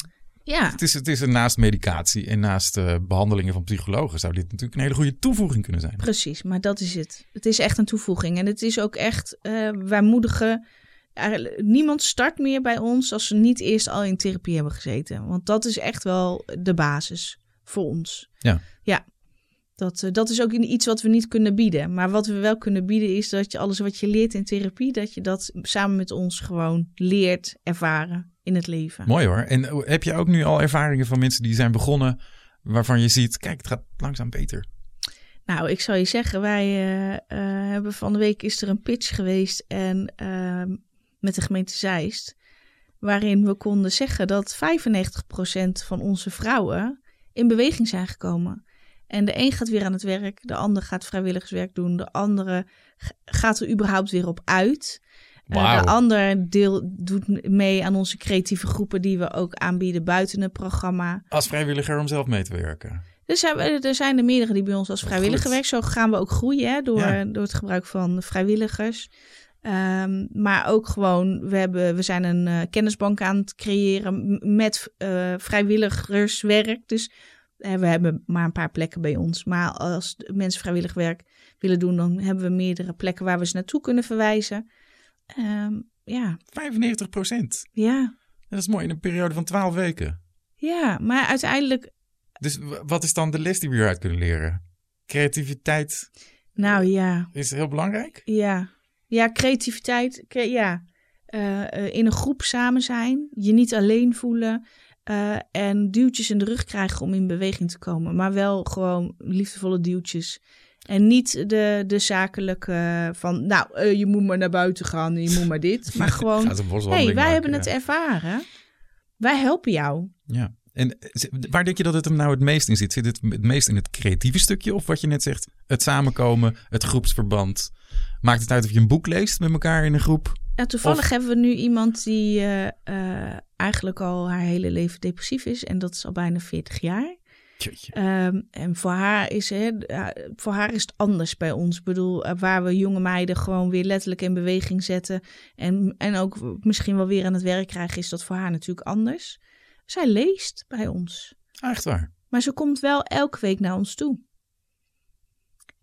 Ja, Het is, het is een naast medicatie en naast eh, behandelingen van psychologen... zou dit natuurlijk een hele goede toevoeging kunnen zijn. Precies, maar dat is het. Het is echt een toevoeging. En het is ook echt, eh, wij moedigen. eigenlijk- Niemand start meer bij ons als ze niet eerst al in therapie hebben gezeten. Want dat is echt wel de basis voor ons. Ja. Ja. Dat, eh, dat is ook iets wat we niet kunnen bieden. Maar wat we wel kunnen bieden is dat je alles wat je leert in therapie, dat je dat samen met ons gewoon leert ervaren in het leven. Mooi hoor. En eh, heb je ook nu al ervaringen van mensen die zijn begonnen... waarvan je ziet, kijk, het gaat langzaam beter. Nou, ik zou je zeggen, wij eh, eh, hebben van de week is er een pitch geweest en ehm, met de gemeente Zeist, waarin we konden zeggen dat 95% van onze vrouwen in beweging zijn gekomen. En de een gaat weer aan het werk, de ander gaat vrijwilligerswerk doen, de andere gaat er überhaupt weer op uit. Eh, Wauw. de ander deel doet mee aan onze creatieve groepen die we ook aanbieden buiten het programma. Als vrijwilliger om zelf mee te werken. Dus er zijn er meerdere die bij ons als vrijwilliger werken. Zo gaan we ook groeien hè, door, Ja. door het gebruik van vrijwilligers. Ehm, maar ook gewoon, we, hebben, we zijn een eh, kennisbank aan het creëren met eh, vrijwilligerswerk. Dus eh, we hebben maar een paar plekken bij ons. Maar als mensen vrijwillig werk willen doen, dan hebben we meerdere plekken waar we ze naartoe kunnen verwijzen. Ehm, ja, 95 procent. ja, Dat is mooi in een periode van 12 weken. ja. Maar uiteindelijk, Dus wat is dan de les die we hieruit kunnen leren? Creativiteit nou ja. is heel belangrijk. Ja, ja creativiteit. cre- ja. Eh, eh, in een groep samen zijn, je niet alleen voelen eh, en duwtjes in de rug krijgen om in beweging te komen. Maar wel gewoon liefdevolle duwtjes. En niet de, de zakelijke van, nou, eh, je moet maar naar buiten gaan, je moet maar dit. Maar gewoon, hey, wij maken, hebben ja. het ervaren. Wij helpen jou. Ja. En eh, waar denk je dat het hem nou het meest in zit? Zit het het meest in het creatieve stukje? Of wat je net zegt, het samenkomen, het groepsverband? Maakt het uit of je een boek leest met elkaar in een groep? Ja, toevallig Of- hebben we nu iemand die eh, eigenlijk al haar hele leven depressief is. En dat is al bijna 40 jaar. Ehm, en voor haar, is, hè, voor haar is het anders bij ons. Ik bedoel, eh, waar we jonge meiden gewoon weer letterlijk in beweging zetten. En, en ook misschien wel weer aan het werk krijgen, is dat voor haar natuurlijk anders. Zij leest bij ons. Echt waar. Maar ze komt wel elke week naar ons toe.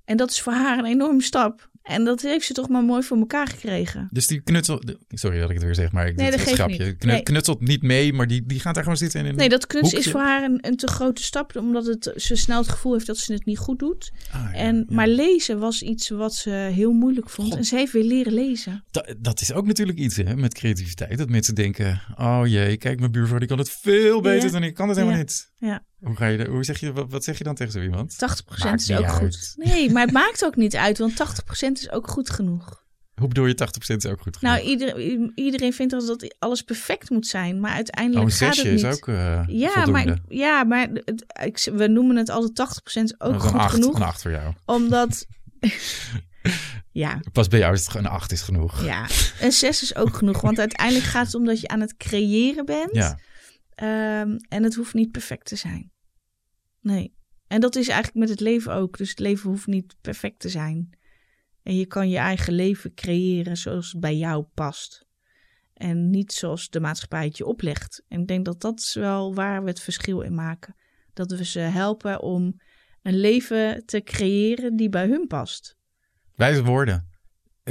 En dat is voor haar een enorme stap. En dat heeft ze toch maar mooi voor elkaar gekregen. Dus die knutselt... Sorry dat ik het weer zeg, maar ik Nee, dat grapje. niet. Knu- Nee. Knutselt niet mee, maar die, die gaat daar gewoon zitten in een... Nee, dat kunst is voor haar een, een te grote stap, omdat het, ze snel het gevoel heeft dat ze het niet goed doet. Ah, ja, En, ja. Maar lezen was iets wat ze heel moeilijk vond. God. En ze heeft weer leren lezen. Da- dat is ook natuurlijk iets hè, met creativiteit. Dat mensen denken, oh jee, kijk mijn buurvrouw, die kan het veel beter Ja. dan ik. kan het helemaal niet. Ja. Hoe, ga je, de- hoe zeg je, wat, wat zeg je dan tegen zo iemand? 80% Maakt is ook uit. goed. Nee, maar het maakt ook niet uit, want 80% is ook goed genoeg. Hoe bedoel je 80% is ook goed genoeg? Nou, ieder, iedereen vindt dat, dat alles perfect moet zijn, maar oh, uiteindelijk een gaat zesje het is niet. ook eh ja, voldoende. maar, ja, maar het, ik, we noemen het altijd 80% is ook is goed acht, genoeg. Een 8 voor jou. Omdat, ja, Pas bij jou is het een 8 is genoeg. ja, een 6 is ook genoeg. Want uiteindelijk gaat het om dat je aan het creëren bent. Ja. Ehm, en het hoeft niet perfect te zijn. Nee. En dat is eigenlijk met het leven ook. Dus het leven hoeft niet perfect te zijn. En je kan je eigen leven creëren zoals het bij jou past. En niet zoals de maatschappij het je oplegt. En ik denk dat dat is wel waar we het verschil in maken. Dat we ze helpen om een leven te creëren die bij hun past. Wijze woorden.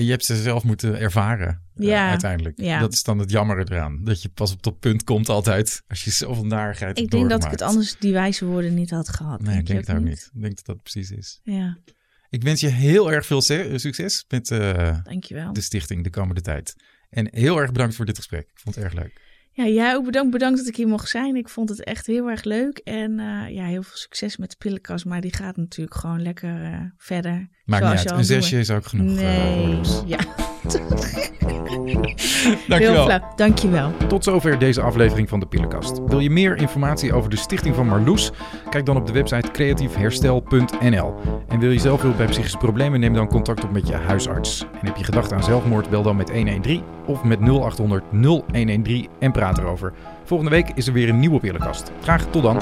Je hebt ze zelf moeten ervaren. eh, Ja, uiteindelijk. ja. Dat is dan het jammer eraan. Dat je pas op dat punt komt altijd. Als je zoveel narigheid Ik denk dat ik het anders die wijze woorden niet had gehad. Nee, ik denk het ook niet. Ik denk dat dat precies is. Ja, Ik wens je heel erg veel se- succes met eh, de stichting de komende tijd. En heel erg bedankt voor dit gesprek. Ik vond het erg leuk. Ja, jij ook bedankt, bedankt dat ik hier mocht zijn. Ik vond het echt heel erg leuk. En eh, ja, heel veel succes met de pillenkast. Maar die gaat natuurlijk gewoon lekker eh, verder. Maakt niet uit. Een zesje is ook genoeg. eh, Nee, ja. Heel Dankjewel. flauw. Dankjewel. Tot zover deze aflevering van de Pillenkast. Wil je meer informatie over de stichting van Marloes? Kijk dan op de website creatiefherstel.nl. En wil je zelf hulp bij psychische problemen? Neem dan contact op met je huisarts. En heb je gedachten aan zelfmoord? Bel dan met 113 of met 0800 0113 en praat erover. Volgende week is er weer een nieuwe Pillenkast. Graag tot dan.